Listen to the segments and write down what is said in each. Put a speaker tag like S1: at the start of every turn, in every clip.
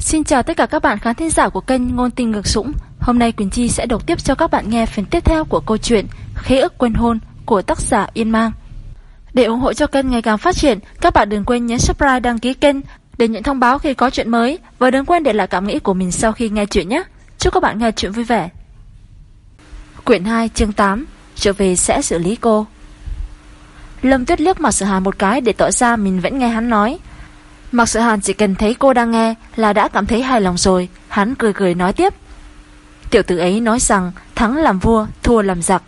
S1: Xin chào tất cả các bạn khán thính giả của kênh Ngôn Tình Ngược Sũng. Hôm nay Quỳnh Chi sẽ đọc tiếp cho các bạn nghe phần tiếp theo của câu chuyện Khế ức quên hôn của tác giả Yên Mang. Để ủng hộ cho kênh ngày càng phát triển, các bạn đừng quên nhấn subscribe đăng ký kênh để nhận thông báo khi có chuyện mới và đừng quên để lại cảm nghĩ của mình sau khi nghe chuyện nhé. Chúc các bạn nghe chuyện vui vẻ. Quyển 2 chương 8 Trở về sẽ xử lý cô Lâm Tuyết liếc mặt sự hàn một cái để tỏ ra mình vẫn nghe hắn nói Mặc sự hàn chỉ cần thấy cô đang nghe là đã cảm thấy hài lòng rồi, hắn cười cười nói tiếp. Tiểu tử ấy nói rằng thắng làm vua, thua làm giặc.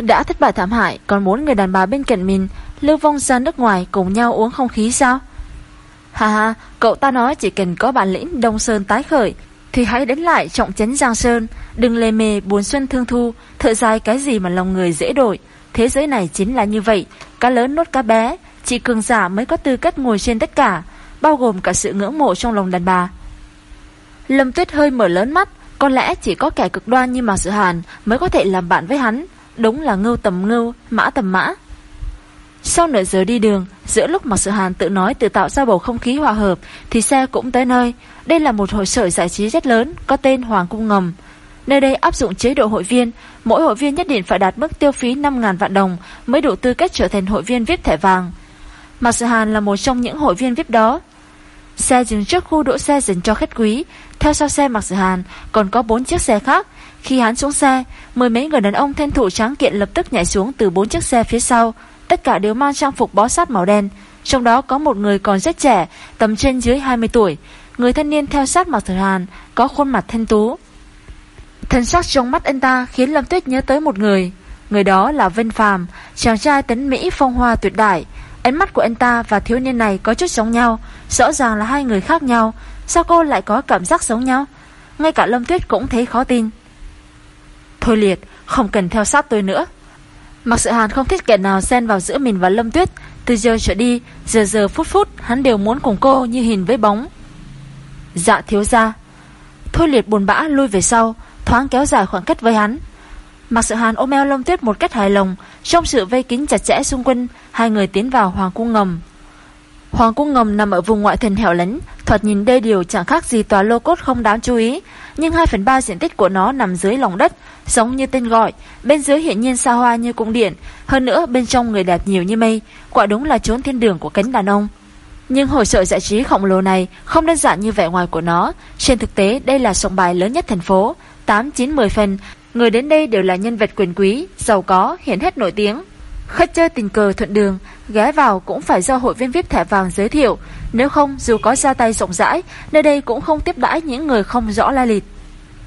S1: Đã thất bại thảm hại, còn muốn người đàn bà bên cạnh mình lưu vong ra nước ngoài cùng nhau uống không khí sao? Hà hà, cậu ta nói chỉ cần có bản lĩnh Đông Sơn tái khởi, thì hãy đến lại trọng chấn Giang Sơn, đừng lề mề buồn xuân thương thu, thợ dài cái gì mà lòng người dễ đổi. Thế giới này chính là như vậy, cá lớn nốt cá bé, chỉ cường giả mới có tư cách ngồi trên tất cả, bao gồm cả sự ngưỡng mộ trong lòng đàn bà. Lâm Tuyết hơi mở lớn mắt, có lẽ chỉ có kẻ cực đoan như Mạc Sự Hàn mới có thể làm bạn với hắn, đúng là ngưu tầm ngưu, mã tầm mã. Sau nửa giờ đi đường, giữa lúc Mạc Sự Hàn tự nói tự tạo ra bầu không khí hòa hợp, thì xe cũng tới nơi. Đây là một hội sở giải trí rất lớn, có tên Hoàng Cung Ngầm. Nơi đây áp dụng chế độ hội viên, mỗi hội viên nhất định phải đạt mức tiêu phí 5.000 vạn đồng mới đủ tư cách trở thành hội viên VIP thẻ vàng. Mạc Sự Hàn là một trong những hội viên VIP đó. Xe dừng trước khu đỗ xe dành cho khách quý. Theo sau xe Mạc Sự Hàn, Còn có bốn chiếc xe khác. Khi hắn xuống xe, Mười mấy người đàn ông thân thủ tráng kiện lập tức nhảy xuống từ bốn chiếc xe phía sau. Tất cả đều mang trang phục bó sát màu đen. Trong đó có một người còn rất trẻ, Tầm trên dưới 20 tuổi. Người thanh niên theo sát Mạc Sử Hàn, Có khuôn mặt thanh tú. Thần sắc trong mắt anh ta khiến Lâm Tuyết nhớ tới một người. Người đó là Vân Phàm, Chàng trai tấn Mỹ phong hoa tuyệt đại. Ánh mắt của anh ta và thiếu niên này có chút giống nhau, Rõ ràng là hai người khác nhau. Sao cô lại có cảm giác giống nhau? Ngay cả Lâm Tuyết cũng thấy khó tin. Thôi liệt, Không cần theo sát tôi nữa. Mặc sự hàn không thích kẻ nào xen vào giữa mình và Lâm Tuyết. Từ giờ trở đi, Giờ giờ phút phút, hắn đều muốn cùng cô như hình với bóng. Dạ thiếu ra Thôi liệt buồn bã lui về sau, Thoáng kéo dài khoảng cách với hắn. Mặc sự hàn ôm eo Lâm Tuyết một cách hài lòng Trong sự vây kín chặt chẽ xung quanh Hai người tiến vào Hoàng cung ngầm Hoàng cung ngầm nằm ở vùng ngoại thành hẻo lánh Thoạt nhìn đê điều chẳng khác gì tòa lô cốt không đáng chú ý Nhưng 2 phần 3 diện tích của nó nằm dưới lòng đất Giống như tên gọi Bên dưới hiện nhiên xa hoa như cung điện Hơn nữa bên trong người đẹp nhiều như mây Quả đúng là chốn thiên đường của cánh đàn ông nhưng hội sở giải trí khổng lồ này không đơn giản như vẻ ngoài của nó. Trên thực tế, đây là sòng bài lớn nhất thành phố. 8, 9, 10 phần Người đến đây đều là nhân vật quyền quý, giàu có, hiển hết nổi tiếng. Khách chơi tình cờ thuận đường, ghé vào cũng phải do hội viên VIP thẻ vàng giới thiệu. Nếu không, dù có ra tay rộng rãi, nơi đây cũng không tiếp đãi những người không rõ lai lịch.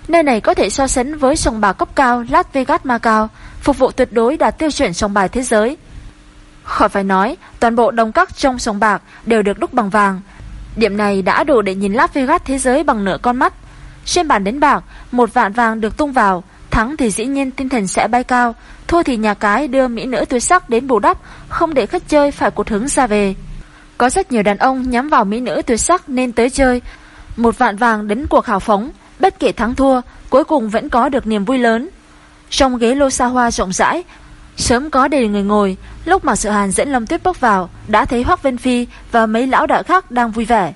S1: Nơi này có thể so sánh với sòng bạc cấp cao Las Vegas Macau, phục vụ tuyệt đối đạt tiêu chuẩn sòng bài thế giới. Khỏi phải nói, toàn bộ đồng cắc trong sòng bạc đều được đúc bằng vàng. Điểm này đã đủ để nhìn Las Vegas thế giới bằng nửa con mắt. Trên bàn đánh bạc, một vạn vàng được tung vào, Thắng thì dĩ nhiên tinh thần sẽ bay cao. Thua thì nhà cái đưa mỹ nữ tuyệt sắc đến bù đắp, Không để khách chơi phải cột hứng ra về. Có rất nhiều đàn ông nhắm vào mỹ nữ tuyệt sắc nên tới chơi. Một vạn vàng đến cuộc hào phóng, Bất kể thắng thua, Cuối cùng vẫn có được niềm vui lớn. Trong ghế lô xa hoa rộng rãi, Sớm có đầy người ngồi, Lúc mà sự hàn dẫn Lâm Tuyết bước vào, Đã thấy Hoác Vân Phi và mấy lão đại khác đang vui vẻ.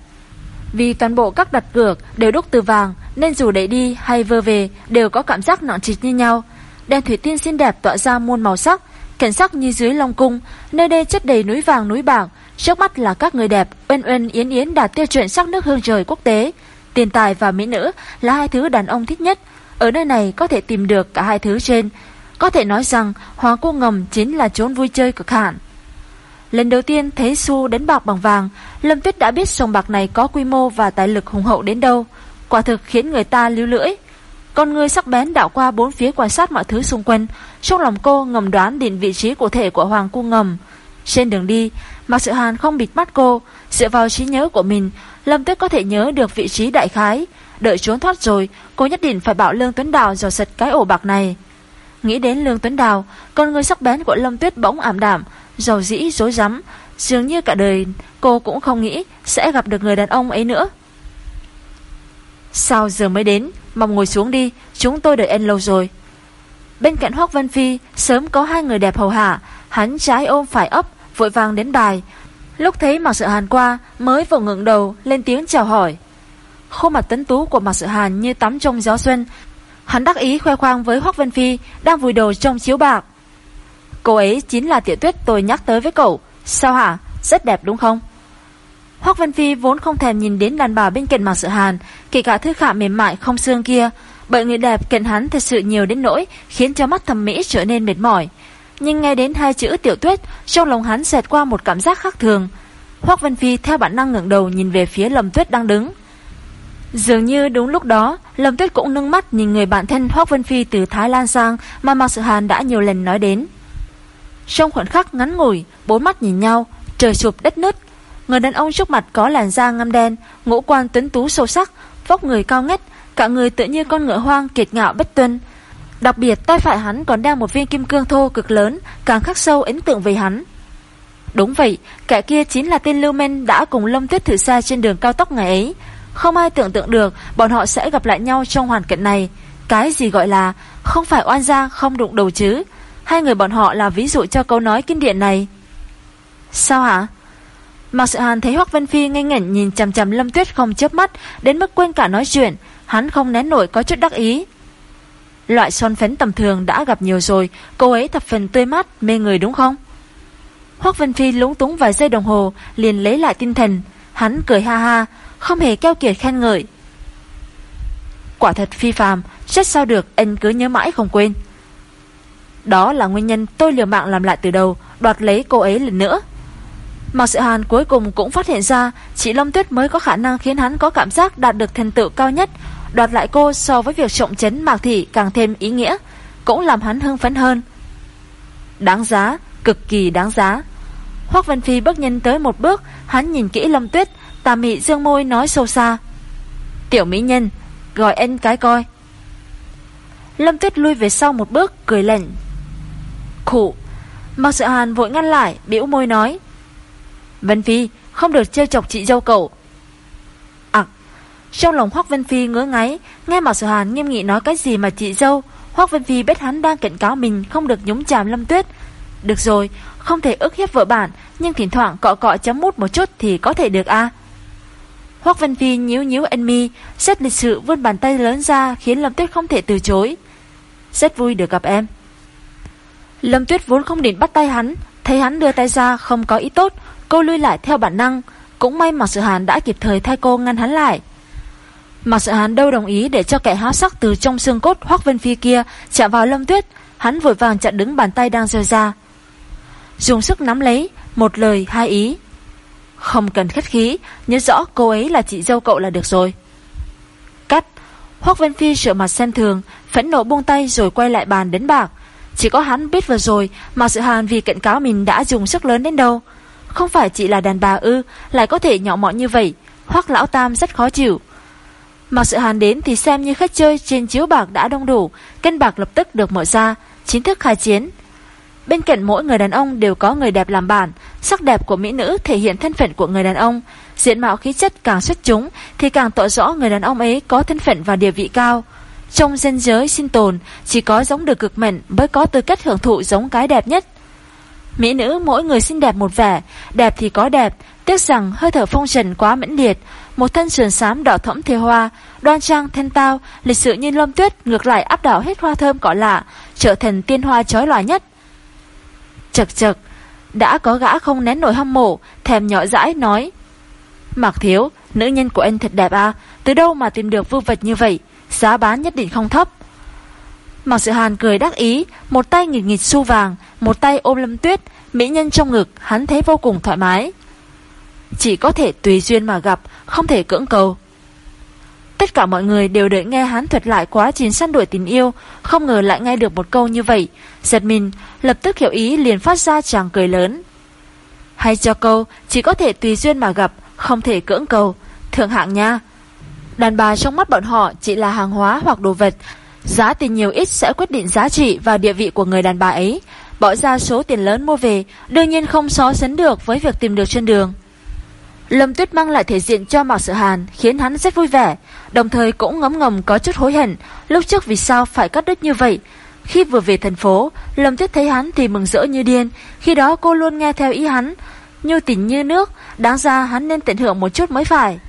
S1: Vì toàn bộ các đặt cược đều đúc từ vàng nên dù để đi hay vơ về đều có cảm giác nặng trịch như nhau. Đèn thủy tiên xinh đẹp tỏa ra muôn màu sắc, cảnh sắc như dưới long cung, nơi đây chất đầy núi vàng núi bạc, trước mắt là các người đẹp, uyên uyên yến yến đạt tiêu chuẩn sắc nước hương trời quốc tế. Tiền tài và mỹ nữ là hai thứ đàn ông thích nhất, ở nơi này có thể tìm được cả hai thứ trên. Có thể nói rằng Hoàng cung ngầm chính là chốn vui chơi cực hạn. Lần đầu tiên thấy Su đánh bạc bằng vàng, Lâm Tuyết đã biết sòng bạc này có quy mô và tài lực hùng hậu đến đâu quả thực khiến người ta lưu lưỡi. Con người sắc bén đảo qua bốn phía quan sát mọi thứ xung quanh, trong lòng cô ngầm đoán định vị trí cụ thể của Hoàng cung ngầm. Trên đường đi, Mạc Sự Hàn không bịt mắt cô, dựa vào trí nhớ của mình, Lâm Tuyết có thể nhớ được vị trí đại khái. Đợi trốn thoát rồi, cô nhất định phải bảo Lương Tuấn Đào dò sật cái ổ bạc này. Nghĩ đến Lương Tuấn Đào, con người sắc bén của Lâm Tuyết bỗng ảm đạm, giàu dĩ, dối rắm. Dường như cả đời cô cũng không nghĩ sẽ gặp được người đàn ông ấy nữa. Sao giờ mới đến? Mong ngồi xuống đi Chúng tôi đợi anh lâu rồi. Bên cạnh Hoác Vân Phi Sớm có hai người đẹp hầu hạ. Hắn trái ôm phải ấp Vội vàng đến bài Lúc thấy mặc sự hàn qua Mới vừa ngượng đầu Lên tiếng chào hỏi. Khuôn mặt tấn tú của Mạc Sự Hàn như tắm trong gió xuân. Hắn đắc ý khoe khoang với Hoắc Vân Phi đang vùi đầu trong chiếu bạc. Cô ấy chính là tiểu tuyết tôi nhắc tới với cậu. Sao hả? Rất đẹp đúng không? Hoắc Vân Phi vốn không thèm nhìn đến đàn bà bên cạnh Mạc Sự Hàn, kể cả thư khả mềm mại không xương kia, bởi người đẹp cạnh hắn thật sự nhiều đến nỗi khiến cho mắt thẩm mỹ trở nên mệt mỏi. Nhưng nghe đến hai chữ tiểu tuyết, trong lòng hắn xẹt qua một cảm giác khác thường. Hoắc Vân Phi theo bản năng ngẩng đầu nhìn về phía Lâm Tuyết đang đứng. Dường như đúng lúc đó, Lâm Tuyết cũng nâng mắt nhìn người bạn thân Hoác Vân Phi từ Thái Lan sang mà Mạc Sự Hàn đã nhiều lần nói đến. Trong khoảnh khắc ngắn ngủi, bốn mắt nhìn nhau, trời sụp đất nứt. Người đàn ông trước mặt có làn da ngăm đen, ngũ quan tuấn tú sâu sắc, vóc người cao ngất, cả người tự như con ngựa hoang kiệt ngạo bất tuân. Đặc biệt tay phải hắn còn đeo một viên kim cương thô cực lớn, càng khắc sâu ấn tượng về hắn. Đúng vậy, kẻ kia chính là tên Lưu Men đã cùng Lâm Tuyết thử xa trên đường cao tốc ngày ấy. Không ai tưởng tượng được bọn họ sẽ gặp lại nhau trong hoàn cảnh này. Cái gì gọi là không phải oan gia không đụng đầu chứ. Hai người bọn họ là ví dụ cho câu nói kinh điển này. Sao hả? Mạc Sự Hàn thấy Hoắc Vân Phi ngây ngẩn nhìn chằm chằm Lâm Tuyết không chớp mắt, đến mức quên cả nói chuyện, hắn không nén nổi có chút đắc ý. Loại son phấn tầm thường đã gặp nhiều rồi, cô ấy thập phần tươi mát, mê người đúng không? Hoắc Vân Phi lúng túng vài giây đồng hồ, liền lấy lại tinh thần, hắn cười ha ha, không hề keo kiệt khen ngợi. Quả thật phi phàm, chết sao được anh cứ nhớ mãi không quên. Đó là nguyên nhân tôi liều mạng làm lại từ đầu, đoạt lấy cô ấy lần nữa. Mạc Sự Hàn cuối cùng cũng phát hiện ra chỉ Long Tuyết mới có khả năng khiến hắn có cảm giác đạt được thành tựu cao nhất, đoạt lại cô so với việc trọng chấn Mạc Thị càng thêm ý nghĩa, cũng làm hắn hưng phấn hơn. Đáng giá, cực kỳ đáng giá. Hoắc Văn Phi bước nhanh tới một bước, hắn nhìn kỹ Lâm Tuyết, tà mị dương môi nói sâu xa. Tiểu mỹ nhân, gọi anh cái coi. Lâm Tuyết lui về sau một bước, cười lạnh. Khủ. Mạc Sự Hàn vội ngăn lại, biểu môi nói. Vân Phi, không được trêu chọc chị dâu cậu. À, trong lòng Hoắc Vân Phi ngứa ngáy, nghe Mạc Sự Hàn nghiêm nghị nói cái gì mà chị dâu, Hoắc Vân Phi biết hắn đang cảnh cáo mình không được nhúng chàm Lâm Tuyết. Được rồi, không thể ức hiếp vợ bạn, nhưng thỉnh thoảng cọ cọ chấm mút một chút thì có thể được a. Hoắc Văn Phi nhíu nhíu anh mi, xếp lịch sự vươn bàn tay lớn ra khiến Lâm Tuyết không thể từ chối. Rất vui được gặp em. Lâm Tuyết vốn không định bắt tay hắn, thấy hắn đưa tay ra không có ý tốt, cô lui lại theo bản năng, cũng may Mạc Sự Hàn đã kịp thời thay cô ngăn hắn lại. Mạc Sự Hàn đâu đồng ý để cho kẻ háo sắc từ trong xương cốt Hoắc Vân Phi kia chạm vào Lâm Tuyết, hắn vội vàng chặn đứng bàn tay đang rơi ra. Dùng sức nắm lấy, một lời hai ý. Không cần khách khí, nhớ rõ cô ấy là chị dâu cậu là được rồi. Cắt, Hoác Vân Phi sợ mặt xem thường, phẫn nộ buông tay rồi quay lại bàn đến bạc. Chỉ có hắn biết vừa rồi mà sự hàn vì cảnh cáo mình đã dùng sức lớn đến đâu. Không phải chị là đàn bà ư, lại có thể nhỏ mọn như vậy. Hoác lão tam rất khó chịu. Mà sự hàn đến thì xem như khách chơi trên chiếu bạc đã đông đủ, cân bạc lập tức được mở ra, chính thức khai chiến. Bên cạnh mỗi người đàn ông đều có người đẹp làm bản, sắc đẹp của mỹ nữ thể hiện thân phận của người đàn ông, diện mạo khí chất càng xuất chúng thì càng tỏ rõ người đàn ông ấy có thân phận và địa vị cao. Trong dân giới sinh tồn, chỉ có giống được cực mệnh mới có tư cách hưởng thụ giống cái đẹp nhất. Mỹ nữ mỗi người xinh đẹp một vẻ, đẹp thì có đẹp, tiếc rằng hơi thở phong trần quá mẫn liệt, một thân sườn xám đỏ thẫm thề hoa, đoan trang thanh tao, lịch sự như lâm tuyết ngược lại áp đảo hết hoa thơm cỏ lạ, trở thành tiên hoa chói lòa nhất. Chật chật, đã có gã không nén nổi hâm mộ, thèm nhỏ dãi nói. Mạc Thiếu, nữ nhân của anh thật đẹp à, từ đâu mà tìm được vưu vật như vậy, giá bán nhất định không thấp. Mạc Sự Hàn cười đắc ý, một tay nghịch nghịch xu vàng, một tay ôm lâm tuyết, mỹ nhân trong ngực, hắn thấy vô cùng thoải mái. Chỉ có thể tùy duyên mà gặp, không thể cưỡng cầu. Tất cả mọi người đều đợi nghe hắn thuật lại quá trình săn đuổi tình yêu, không ngờ lại nghe được một câu như vậy. Giật mình, lập tức hiểu ý liền phát ra chàng cười lớn. Hay cho câu, chỉ có thể tùy duyên mà gặp, không thể cưỡng cầu. Thượng hạng nha. Đàn bà trong mắt bọn họ chỉ là hàng hóa hoặc đồ vật. Giá tiền nhiều ít sẽ quyết định giá trị và địa vị của người đàn bà ấy. Bỏ ra số tiền lớn mua về, đương nhiên không so sánh được với việc tìm được trên đường. Lâm Tuyết mang lại thể diện cho Mạc Sự Hàn khiến hắn rất vui vẻ, đồng thời cũng ngấm ngầm có chút hối hận lúc trước vì sao phải cắt đứt như vậy. Khi vừa về thành phố, Lâm Tuyết thấy hắn thì mừng rỡ như điên, khi đó cô luôn nghe theo ý hắn, như tình như nước, đáng ra hắn nên tận hưởng một chút mới phải.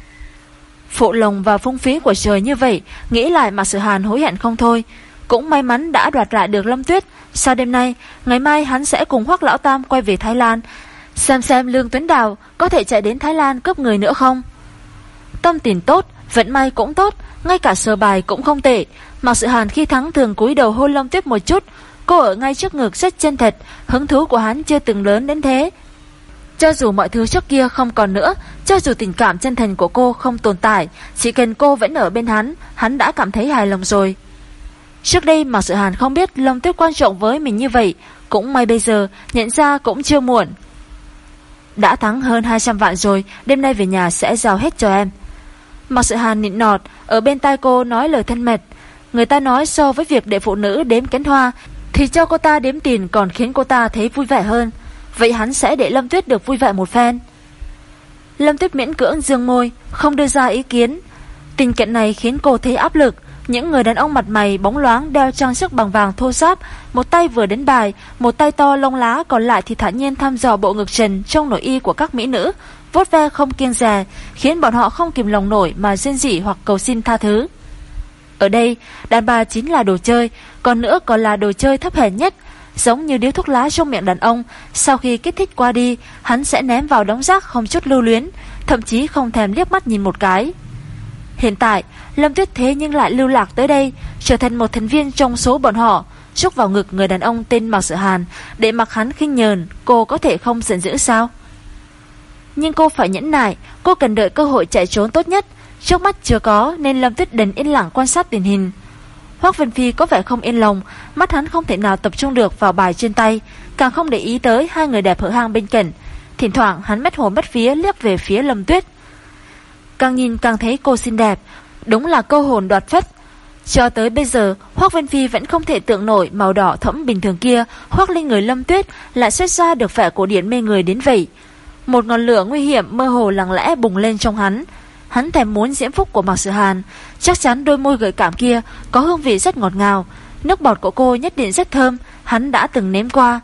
S1: Phụ lồng và phong phí của trời như vậy, nghĩ lại Mạc sự hàn hối hận không thôi. Cũng may mắn đã đoạt lại được Lâm Tuyết. Sau đêm nay, ngày mai hắn sẽ cùng Hoắc Lão Tam quay về Thái Lan. Xem xem Lương Tuấn Đào có thể chạy đến Thái Lan cướp người nữa không? Tâm tình tốt, vận may cũng tốt, ngay cả sờ bài cũng không tệ. mặc Sự Hàn khi thắng thường cúi đầu hôn lông Tuyết một chút, cô ở ngay trước ngực rất chân thật, hứng thú của hắn chưa từng lớn đến thế. Cho dù mọi thứ trước kia không còn nữa, cho dù tình cảm chân thành của cô không tồn tại, chỉ cần cô vẫn ở bên hắn, hắn đã cảm thấy hài lòng rồi. Trước đây Mạc Sự Hàn không biết Lâm Tuyết quan trọng với mình như vậy, cũng may bây giờ nhận ra cũng chưa muộn. Đã thắng hơn 200 vạn rồi, đêm nay về nhà sẽ giao hết cho em. Mặc Sự Hàn nịn nọt, ở bên tai cô nói lời thân mật. Người ta nói so với việc để phụ nữ đếm cánh hoa, thì cho cô ta đếm tiền còn khiến cô ta thấy vui vẻ hơn. Vậy hắn sẽ để Lâm Tuyết được vui vẻ một phen. Lâm Tuyết miễn cưỡng dương môi, không đưa ra ý kiến. Tình kiện này khiến cô thấy áp lực. Những người đàn ông mặt mày bóng loáng đeo trang sức bằng vàng thô sáp, một tay vừa đến bài, một tay to lông lá còn lại thì thản nhiên thăm dò bộ ngực trần trong nội y của các mỹ nữ, vốt ve không kiêng dè, khiến bọn họ không kìm lòng nổi mà rên rỉ hoặc cầu xin tha thứ. Ở đây, đàn bà chính là đồ chơi, còn nữa còn là đồ chơi thấp hèn nhất, giống như điếu thuốc lá trong miệng đàn ông, sau khi kích thích qua đi, hắn sẽ ném vào đống rác không chút lưu luyến, thậm chí không thèm liếc mắt nhìn một cái. Hiện tại, Lâm Tuyết thế nhưng lại lưu lạc tới đây, trở thành một thành viên trong số bọn họ, rúc vào ngực người đàn ông tên Mạc Sự Hàn, để mặc hắn khinh nhờn, cô có thể không giận dữ sao? Nhưng cô phải nhẫn nại, cô cần đợi cơ hội chạy trốn tốt nhất, trước mắt chưa có nên Lâm Tuyết đành yên lặng quan sát tình hình. Hoác Vân Phi có vẻ không yên lòng, mắt hắn không thể nào tập trung được vào bài trên tay, càng không để ý tới hai người đẹp hở hang bên cạnh. Thỉnh thoảng hắn mất hồn mất phía liếc về phía Lâm Tuyết. Càng nhìn càng thấy cô xinh đẹp, đúng là câu hồn đoạt phất. Cho tới bây giờ, Hoác Vân Phi vẫn không thể tưởng nổi màu đỏ thẫm bình thường kia, Hoác linh người Lâm Tuyết lại xuất ra được vẻ cổ điển mê người đến vậy. Một ngọn lửa nguy hiểm mơ hồ lặng lẽ bùng lên trong hắn. Hắn thèm muốn diễm phúc của Mạc Sự Hàn, chắc chắn đôi môi gợi cảm kia có hương vị rất ngọt ngào, nước bọt của cô nhất định rất thơm, hắn đã từng nếm qua.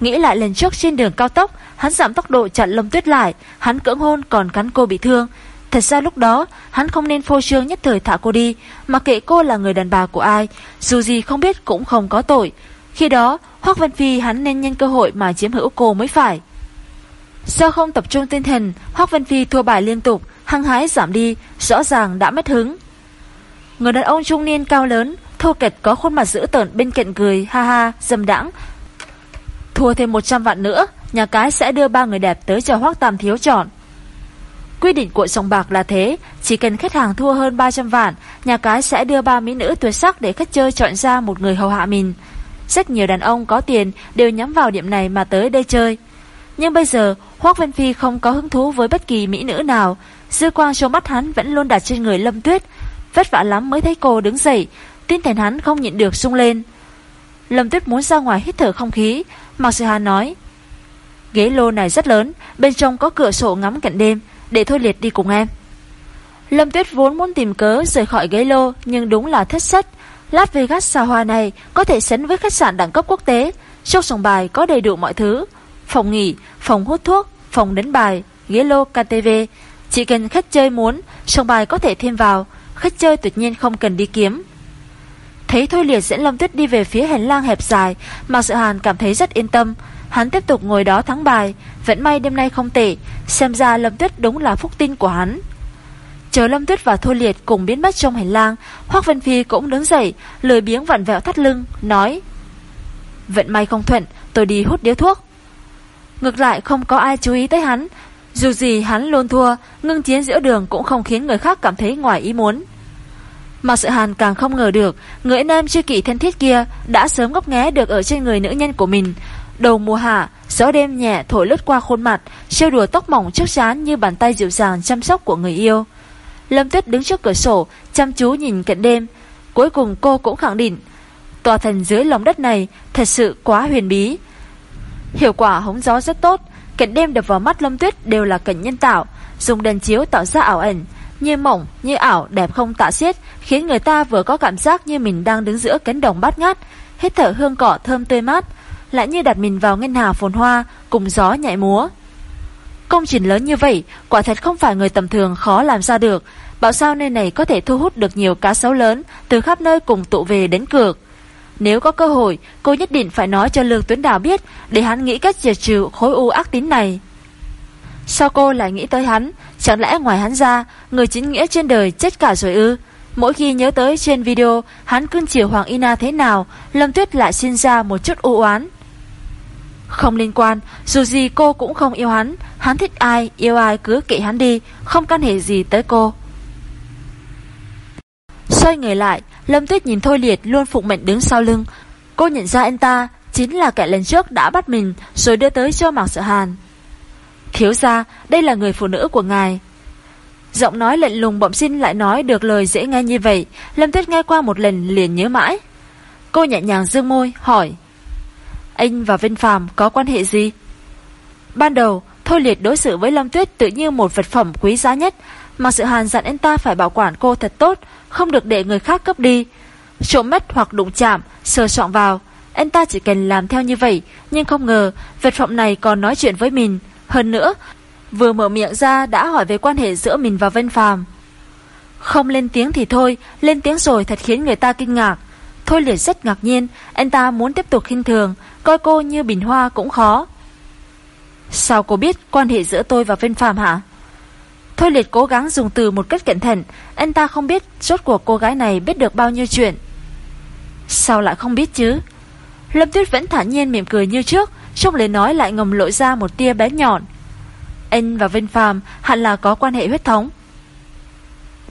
S1: Nghĩ lại lần trước trên đường cao tốc, hắn giảm tốc độ chặn Lâm Tuyết lại, hắn cưỡng hôn còn cắn cô bị thương. Thật ra lúc đó, hắn không nên phô trương nhất thời thả cô đi, mà kệ cô là người đàn bà của ai, dù gì không biết cũng không có tội. Khi đó, Hoác Văn Phi hắn nên nhân cơ hội mà chiếm hữu cô mới phải. Do không tập trung tinh thần, Hoác Văn Phi thua bài liên tục, hăng hái giảm đi, rõ ràng đã mất hứng. Người đàn ông trung niên cao lớn, thô kệch có khuôn mặt dữ tợn bên cạnh cười, ha ha, dâm đãng. Thua thêm 100 vạn nữa, nhà cái sẽ đưa ba người đẹp tới cho Hoác Tam Thiếu chọn. Quy định của sòng bạc là thế, chỉ cần khách hàng thua hơn 300 vạn, nhà cái sẽ đưa ba mỹ nữ tuyệt sắc để khách chơi chọn ra một người hầu hạ mình. Rất nhiều đàn ông có tiền đều nhắm vào điểm này mà tới đây chơi. Nhưng bây giờ, Hoác Văn Phi không có hứng thú với bất kỳ mỹ nữ nào, dư quang trong mắt hắn vẫn luôn đặt trên người Lâm Tuyết, vất vả lắm mới thấy cô đứng dậy, tin thần hắn không nhịn được sung lên. Lâm Tuyết muốn ra ngoài hít thở không khí, Mạc Sư Hà nói, ghế lô này rất lớn, bên trong có cửa sổ ngắm cảnh đêm, để Thôi Liệt đi cùng em. Lâm Tuyết vốn muốn tìm cớ rời khỏi ghế lô, nhưng đúng là thất sách. Las Vegas xa hoa này có thể sánh với khách sạn đẳng cấp quốc tế, trong sòng bài có đầy đủ mọi thứ, phòng nghỉ, phòng hút thuốc, phòng đánh bài, ghế lô KTV, chỉ cần khách chơi muốn, sòng bài có thể thêm vào, khách chơi tuyệt nhiên không cần đi kiếm. Thấy Thôi Liệt dẫn Lâm Tuyết đi về phía hành lang hẹp dài, Mạc Sự Hàn cảm thấy rất yên tâm. Hắn tiếp tục ngồi đó thắng bài, vẫn may đêm nay không tệ, xem ra Lâm Tuyết đúng là phúc tin của hắn. Chờ Lâm Tuyết và Thôi Liệt cùng biến mất trong hành lang, Hoác Vân Phi cũng đứng dậy, lười biếng vặn vẹo thắt lưng, nói Vận may không thuận, tôi đi hút điếu thuốc. Ngược lại không có ai chú ý tới hắn, dù gì hắn luôn thua, ngưng chiến giữa đường cũng không khiến người khác cảm thấy ngoài ý muốn. mà Sự Hàn càng không ngờ được, người nam chưa kỷ thân thiết kia đã sớm ngốc nghé được ở trên người nữ nhân của mình. Đầu mùa hạ, gió đêm nhẹ thổi lướt qua khuôn mặt, trêu đùa tóc mỏng trước chán như bàn tay dịu dàng chăm sóc của người yêu. Lâm Tuyết đứng trước cửa sổ, chăm chú nhìn cận đêm. Cuối cùng cô cũng khẳng định, tòa thành dưới lòng đất này thật sự quá huyền bí. Hiệu quả hống gió rất tốt, Cảnh đêm đập vào mắt Lâm Tuyết đều là cảnh nhân tạo, dùng đèn chiếu tạo ra ảo ảnh, như mỏng, như ảo, đẹp không tạ xiết, khiến người ta vừa có cảm giác như mình đang đứng giữa cánh đồng bát ngát, hít thở hương cỏ thơm tươi mát, lại như đặt mình vào ngân hà phồn hoa, cùng gió nhảy múa. Công trình lớn như vậy, quả thật không phải người tầm thường khó làm ra được, Bảo sao nơi này có thể thu hút được nhiều cá sấu lớn Từ khắp nơi cùng tụ về đến cược. Nếu có cơ hội Cô nhất định phải nói cho Lương Tuấn Đào biết Để hắn nghĩ cách diệt trừ khối u ác tín này. Sao cô lại nghĩ tới hắn? Chẳng lẽ ngoài hắn ra Người chính nghĩa trên đời chết cả rồi ư? Mỗi khi nhớ tới trên video Hắn cưng chiều Hoàng Ina thế nào Lâm Tuyết lại sinh ra một chút u oán. Không liên quan, Dù gì cô cũng không yêu hắn. Hắn thích ai, yêu ai cứ kệ hắn đi, Không can hệ gì tới cô. Xoay người lại, Lâm Tuyết nhìn Thôi Liệt luôn phụng mệnh đứng sau lưng. Cô nhận ra anh ta, Chính là kẻ lần trước đã bắt mình, Rồi đưa tới cho Mạc Sợ Hàn. Thiếu ra đây là người phụ nữ của ngài. Giọng nói lệnh lùng bỗng xin lại nói được lời dễ nghe như vậy. Lâm Tuyết nghe qua một lần liền nhớ mãi. Cô nhẹ nhàng dương môi, hỏi anh và Vân Phạm có quan hệ gì? Ban đầu, Thôi liệt đối xử với Lâm Tuyết tự như một vật phẩm quý giá nhất, Mà sự hàn dặn anh ta phải bảo quản cô thật tốt, Không được để người khác cướp đi. Trộm mất hoặc đụng chạm, Sờ soạn vào, Anh ta chỉ cần làm theo như vậy, Nhưng không ngờ vật phẩm này còn nói chuyện với mình. Hơn nữa, Vừa mở miệng ra đã hỏi về quan hệ giữa mình và Vân Phàm. Không lên tiếng thì thôi, Lên tiếng rồi thật khiến người ta kinh ngạc. Thôi liệt rất ngạc nhiên, Anh ta muốn tiếp tục khinh thường Coi cô như bình hoa cũng khó. Sao cô biết quan hệ giữa tôi và Vân Phạm hả? Thôi liệt cố gắng dùng từ một cách cẩn thận Anh ta không biết Rốt cuộc cô gái này biết được bao nhiêu chuyện. Sao lại không biết chứ? Lâm Tuyết vẫn thản nhiên mỉm cười như trước Trong lời nói lại ngầm lộ ra một tia bé nhọn. Anh và Vinh Phàm hẳn là có quan hệ huyết thống.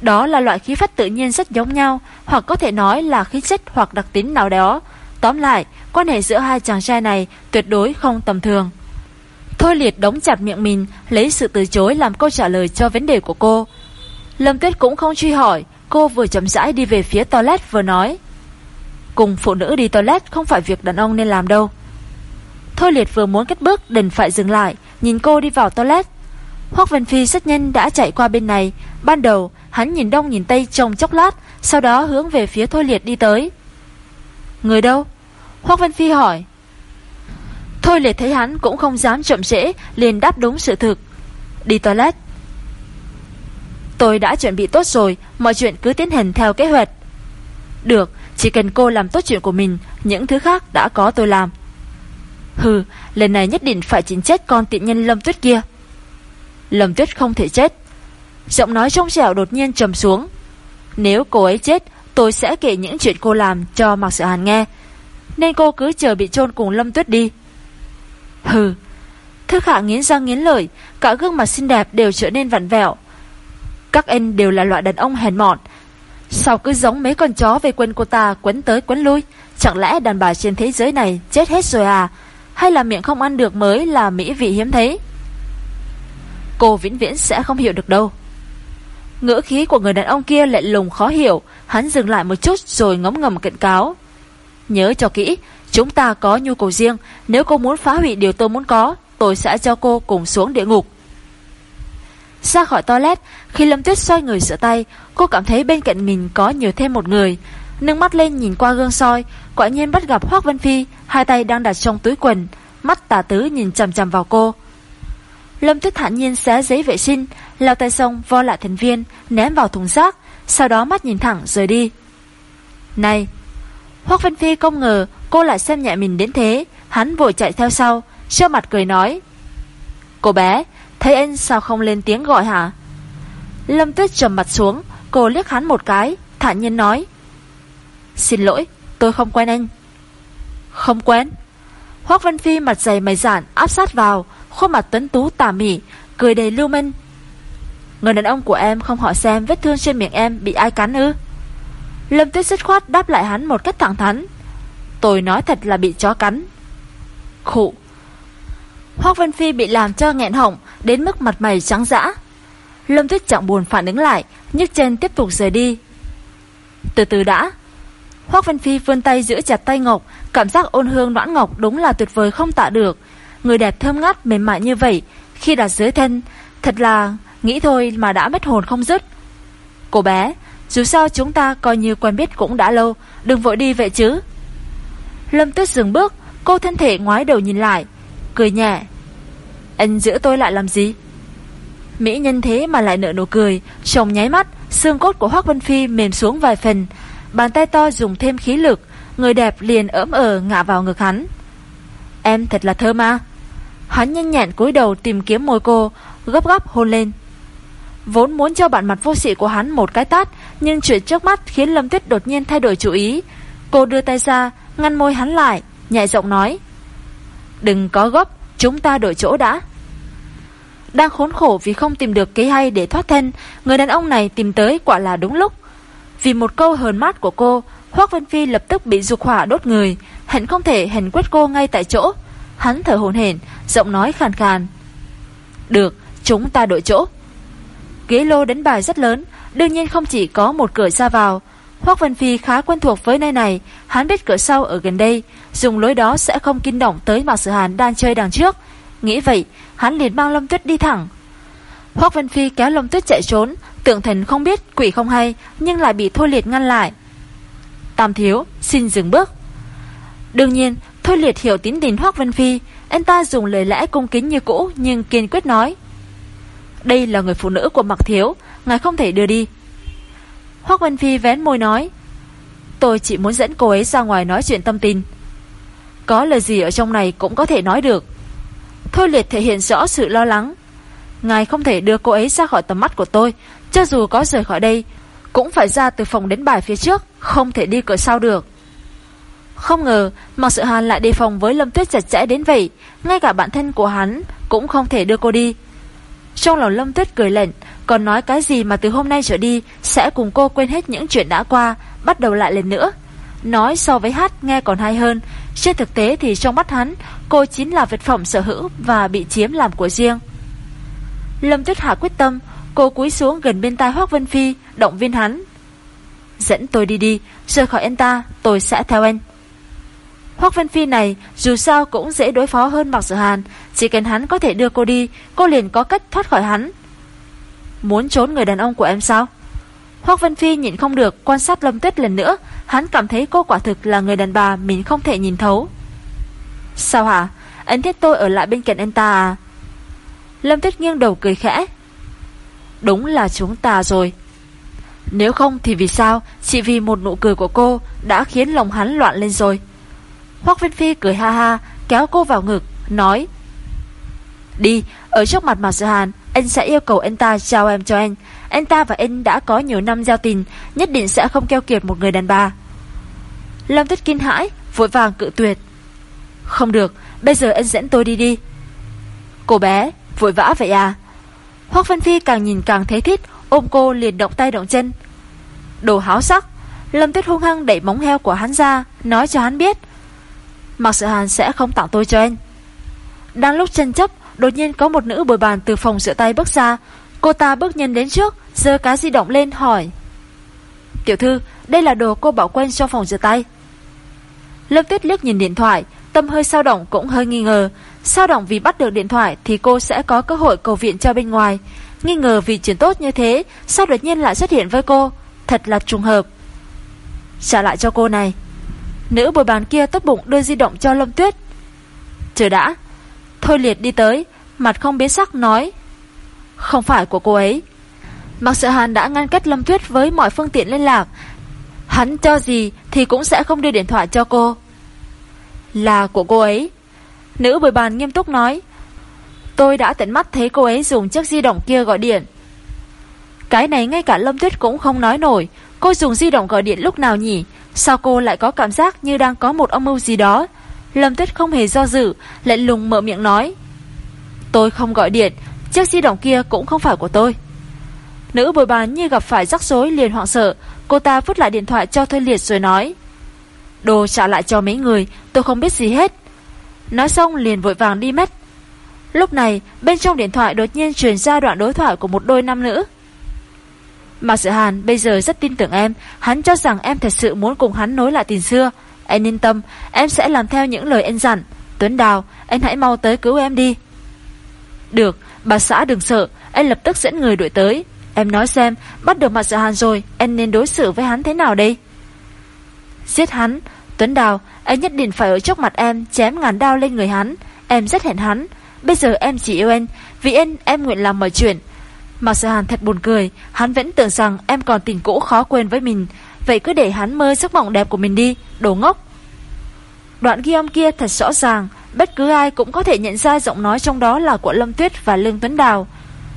S1: Đó là loại khí phách tự nhiên rất giống nhau, hoặc có thể nói là khí chất hoặc đặc tính nào đó. Tóm lại, quan hệ giữa hai chàng trai này tuyệt đối không tầm thường. Thôi liệt đóng chặt miệng mình, lấy sự từ chối làm câu trả lời cho vấn đề của cô. Lâm Tuyết cũng không truy hỏi, cô vừa chậm rãi đi về phía toilet vừa nói. Cùng phụ nữ đi toilet không phải việc đàn ông nên làm đâu. Thôi liệt vừa muốn cất bước đành phải dừng lại, nhìn cô đi vào toilet. Hoác Vân Phi rất nhanh đã chạy qua bên này. Ban đầu, hắn nhìn đông nhìn tây trong chốc lát, sau đó hướng về phía Thôi Liệt đi tới. Người đâu? Hoác Vân Phi hỏi. Thôi Liệt thấy hắn cũng không dám chậm trễ, liền đáp đúng sự thực. Đi toilet. Tôi đã chuẩn bị tốt rồi, mọi chuyện cứ tiến hành theo kế hoạch. Được, chỉ cần cô làm tốt chuyện của mình, những thứ khác đã có tôi làm. Hừ, lần này nhất định phải chính chết con tiện nhân Lâm Tuyết kia. Lâm Tuyết không thể chết. Giọng nói trong trẻo đột nhiên trầm xuống. Nếu cô ấy chết, tôi sẽ kể những chuyện cô làm cho Mạc Sự Hàn nghe. Nên cô cứ chờ bị chôn cùng Lâm Tuyết đi. Hừ. Thức hạ nghiến răng nghiến lợi, cả gương mặt xinh đẹp đều trở nên vặn vẹo. Các anh đều là loại đàn ông hèn mọn. Sao cứ giống mấy con chó về quân cô ta quấn tới quấn lui? Chẳng lẽ đàn bà trên thế giới này chết hết rồi à? hay là miệng không ăn được mới là mỹ vị hiếm thấy. Cô vĩnh viễn sẽ không hiểu được đâu. Ngữ khí của người đàn ông kia lệ lùng khó hiểu, hắn dừng lại một chút rồi ngấm ngầm cận cáo. Nhớ cho kỹ, chúng ta có nhu cầu riêng, nếu cô muốn phá hủy điều tôi muốn có, tôi sẽ cho cô cùng xuống địa ngục. Ra khỏi toilet, khi Lâm Tuyết xoay người sửa tay, cô cảm thấy bên cạnh mình có nhiều thêm một người. Nâng mắt lên nhìn qua gương soi, quả nhiên bắt gặp Hoác Vân Phi, hai tay đang đặt trong túi quần, mắt tà tứ nhìn chằm chằm vào cô. Lâm Tuyết thản nhiên xé giấy vệ sinh, lao tay xong vo lại thành viên, ném vào thùng rác, sau đó mắt nhìn thẳng rời đi. Này! Hoác Vân Phi không ngờ cô lại xem nhẹ mình đến thế, hắn vội chạy theo sau, sơ mặt cười nói. Cô bé, thấy anh sao không lên tiếng gọi hả? Lâm Tuyết trầm mặt xuống, cô liếc hắn một cái, thản nhiên nói. Xin lỗi, tôi không quen anh. Không quen. Hoác Văn Phi mặt dày mày giản áp sát vào, khuôn mặt tuấn tú tà mỉ, cười đầy lưu minh. Người đàn ông của em không hỏi xem vết thương trên miệng em bị ai cắn ư. Lâm Tuyết dứt khoát đáp lại hắn một cách thẳng thắn. Tôi nói thật là bị chó cắn. Khụ. Hoác Văn Phi bị làm cho nghẹn họng đến mức mặt mày trắng dã. Lâm Tuyết chẳng buồn phản ứng lại, nhấc chân tiếp tục rời đi. Từ từ đã, Hoác Văn Phi vươn tay giữ chặt tay Ngọc, cảm giác ôn hương noãn ngọc đúng là tuyệt vời không tạ được. Người đẹp thơm ngát mềm mại như vậy, khi đặt dưới thân, thật là nghĩ thôi mà đã mất hồn không dứt. Cô bé, dù sao chúng ta coi như quen biết cũng đã lâu, đừng vội đi vậy chứ. Lâm Tuyết dừng bước, cô thân thể ngoái đầu nhìn lại, cười nhẹ. Anh giữ tôi lại làm gì? Mỹ nhân thế mà lại nở nụ cười, trông nháy mắt, xương cốt của Hoác Vân Phi mềm xuống vài phần, bàn tay to dùng thêm khí lực, người đẹp liền ỡm ờ ngã vào ngực hắn. Em thật là thơ ma. Hắn nhanh nhẹn cúi đầu tìm kiếm môi cô, gấp gấp hôn lên. Vốn muốn cho bạn mặt vô sĩ của hắn một cái tát, nhưng chuyện trước mắt khiến Lâm Tuyết đột nhiên thay đổi chủ ý. Cô đưa tay ra, ngăn môi hắn lại, nhẹ giọng nói. Đừng có gấp, chúng ta đổi chỗ đã. Đang khốn khổ vì không tìm được kế hay để thoát thân, người đàn ông này tìm tới quả là đúng lúc. Vì một câu hờn mát của cô, Hoác Vân Phi lập tức bị dục hỏa đốt người, hẳn không thể hẳn quyết cô ngay tại chỗ. Hắn thở hồn hển, giọng nói khàn khàn. Được, chúng ta đổi chỗ. Ghế lô đánh bài rất lớn, đương nhiên không chỉ có một cửa ra vào. Hoác Vân Phi khá quen thuộc với nơi này, hắn biết cửa sau ở gần đây, dùng lối đó sẽ không kinh động tới Mạc Sử Hàn đang chơi đằng trước. Nghĩ vậy, hắn liền mang Lâm Tuyết đi thẳng. Hoác Vân Phi kéo Lâm Tuyết chạy trốn, tượng thần không biết, quỷ không hay, nhưng lại bị Thôi Liệt ngăn lại. Tam thiếu, xin dừng bước. Đương nhiên, Thôi Liệt hiểu tín tình Hoác Vân Phi, anh ta dùng lời lẽ cung kính như cũ nhưng kiên quyết nói. Đây là người phụ nữ của Mạc Thiếu, ngài không thể đưa đi. Hoác Vân Phi vén môi nói. Tôi chỉ muốn dẫn cô ấy ra ngoài nói chuyện tâm tình. Có lời gì ở trong này cũng có thể nói được. Thôi liệt thể hiện rõ sự lo lắng. Ngài không thể đưa cô ấy ra khỏi tầm mắt của tôi, cho dù có rời khỏi đây, cũng phải ra từ phòng đến bài phía trước, không thể đi cửa sau được. Không ngờ, Mạc Sự Hàn lại đề phòng với Lâm Tuyết chặt chẽ đến vậy, ngay cả bản thân của hắn cũng không thể đưa cô đi. Trong lòng Lâm Tuyết cười lạnh, còn nói cái gì mà từ hôm nay trở đi sẽ cùng cô quên hết những chuyện đã qua, bắt đầu lại lần nữa. Nói so với hát nghe còn hay hơn, trên thực tế thì trong mắt hắn, cô chính là vật phẩm sở hữu và bị chiếm làm của riêng. Lâm Tuyết Hạ quyết tâm, cô cúi xuống gần bên tai Hoác Vân Phi, động viên hắn. Dẫn tôi đi đi, rời khỏi anh ta, tôi sẽ theo anh. Hoác Vân Phi này dù sao cũng dễ đối phó hơn Mạc Sở Hàn, chỉ cần hắn có thể đưa cô đi, cô liền có cách thoát khỏi hắn. Muốn trốn người đàn ông của em sao? Hoác Vân Phi nhìn không được quan sát Lâm Tuyết lần nữa, hắn cảm thấy cô quả thực là người đàn bà mình không thể nhìn thấu. Sao hả? Anh thiết tôi ở lại bên cạnh anh ta à? Lâm Tuyết nghiêng đầu cười khẽ. Đúng là chúng ta rồi. Nếu không thì vì sao chỉ vì một nụ cười của cô đã khiến lòng hắn loạn lên rồi. Hoác Vân Phi cười ha ha, kéo cô vào ngực, nói Đi, ở trước mặt Mạc Sự Hàn, anh sẽ yêu cầu anh ta trao em cho anh. Anh ta và anh đã có nhiều năm giao tình, nhất định sẽ không keo kiệt một người đàn bà. Lâm Tuyết kinh hãi, vội vàng cự tuyệt. Không được, bây giờ anh dẫn tôi đi đi. Cô bé, vội vã vậy à? Hoác Vân Phi càng nhìn càng thấy thích, ôm cô liền động tay động chân. Đồ háo sắc, Lâm Tuyết hung hăng đẩy móng heo của hắn ra, nói cho hắn biết mặc Sự Hàn sẽ không tặng tôi cho anh. Đang lúc tranh chấp, đột nhiên có một nữ bồi bàn từ phòng rửa tay bước ra. Cô ta bước nhân đến trước, giơ cá di động lên hỏi. Tiểu thư, đây là đồ cô bảo quên cho phòng rửa tay. Lâm Tuyết liếc nhìn điện thoại, tâm hơi sao động cũng hơi nghi ngờ. Sao động vì bắt được điện thoại thì cô sẽ có cơ hội cầu viện cho bên ngoài. Nghi ngờ vì chuyện tốt như thế, sao đột nhiên lại xuất hiện với cô? Thật là trùng hợp. Trả lại cho cô này. Nữ bồi bàn kia tốt bụng đưa di động cho Lâm Tuyết. Chờ đã. Thôi liệt đi tới, mặt không biến sắc nói. Không phải của cô ấy. Mặc Sợ Hàn đã ngăn cách Lâm Tuyết với mọi phương tiện liên lạc. Hắn cho gì thì cũng sẽ không đưa điện thoại cho cô. Là của cô ấy. Nữ bồi bàn nghiêm túc nói. Tôi đã tận mắt thấy cô ấy dùng chiếc di động kia gọi điện. Cái này ngay cả Lâm Tuyết cũng không nói nổi. Cô dùng di động gọi điện lúc nào nhỉ? Sao cô lại có cảm giác như đang có một âm mưu gì đó? Lâm Tuyết không hề do dự, Lệnh lùng mở miệng nói. Tôi không gọi điện, chiếc di động kia cũng không phải của tôi. Nữ bồi bàn như gặp phải rắc rối liền hoảng sợ, cô ta vứt lại điện thoại cho Thuê Liệt rồi nói. Đồ trả lại cho mấy người, tôi không biết gì hết. Nói xong liền vội vàng đi mất. Lúc này, bên trong điện thoại đột nhiên truyền ra đoạn đối thoại của một đôi nam nữ. Mạc Sự Hàn bây giờ rất tin tưởng em, hắn cho rằng em thật sự muốn cùng hắn nối lại tình xưa. Anh yên tâm, em sẽ làm theo những lời anh dặn. Tuấn Đào, anh hãy mau tới cứu em đi. Được, bà xã đừng sợ, anh lập tức dẫn người đuổi tới. Em nói xem, bắt được Mạc Sự Hàn rồi, em nên đối xử với hắn thế nào đây? Giết hắn, Tuấn Đào, anh nhất định phải ở trước mặt em chém ngàn đao lên người hắn. Em rất hẹn hắn. Bây giờ em chỉ yêu anh, vì anh em nguyện làm mọi chuyện. Mạc Sở Hàn thật buồn cười, hắn vẫn tưởng rằng em còn tình cũ khó quên với mình, vậy cứ để hắn mơ giấc mộng đẹp của mình đi, đồ ngốc. Đoạn ghi âm kia thật rõ ràng, bất cứ ai cũng có thể nhận ra giọng nói trong đó là của Lâm Tuyết và Lương Tuấn Đào.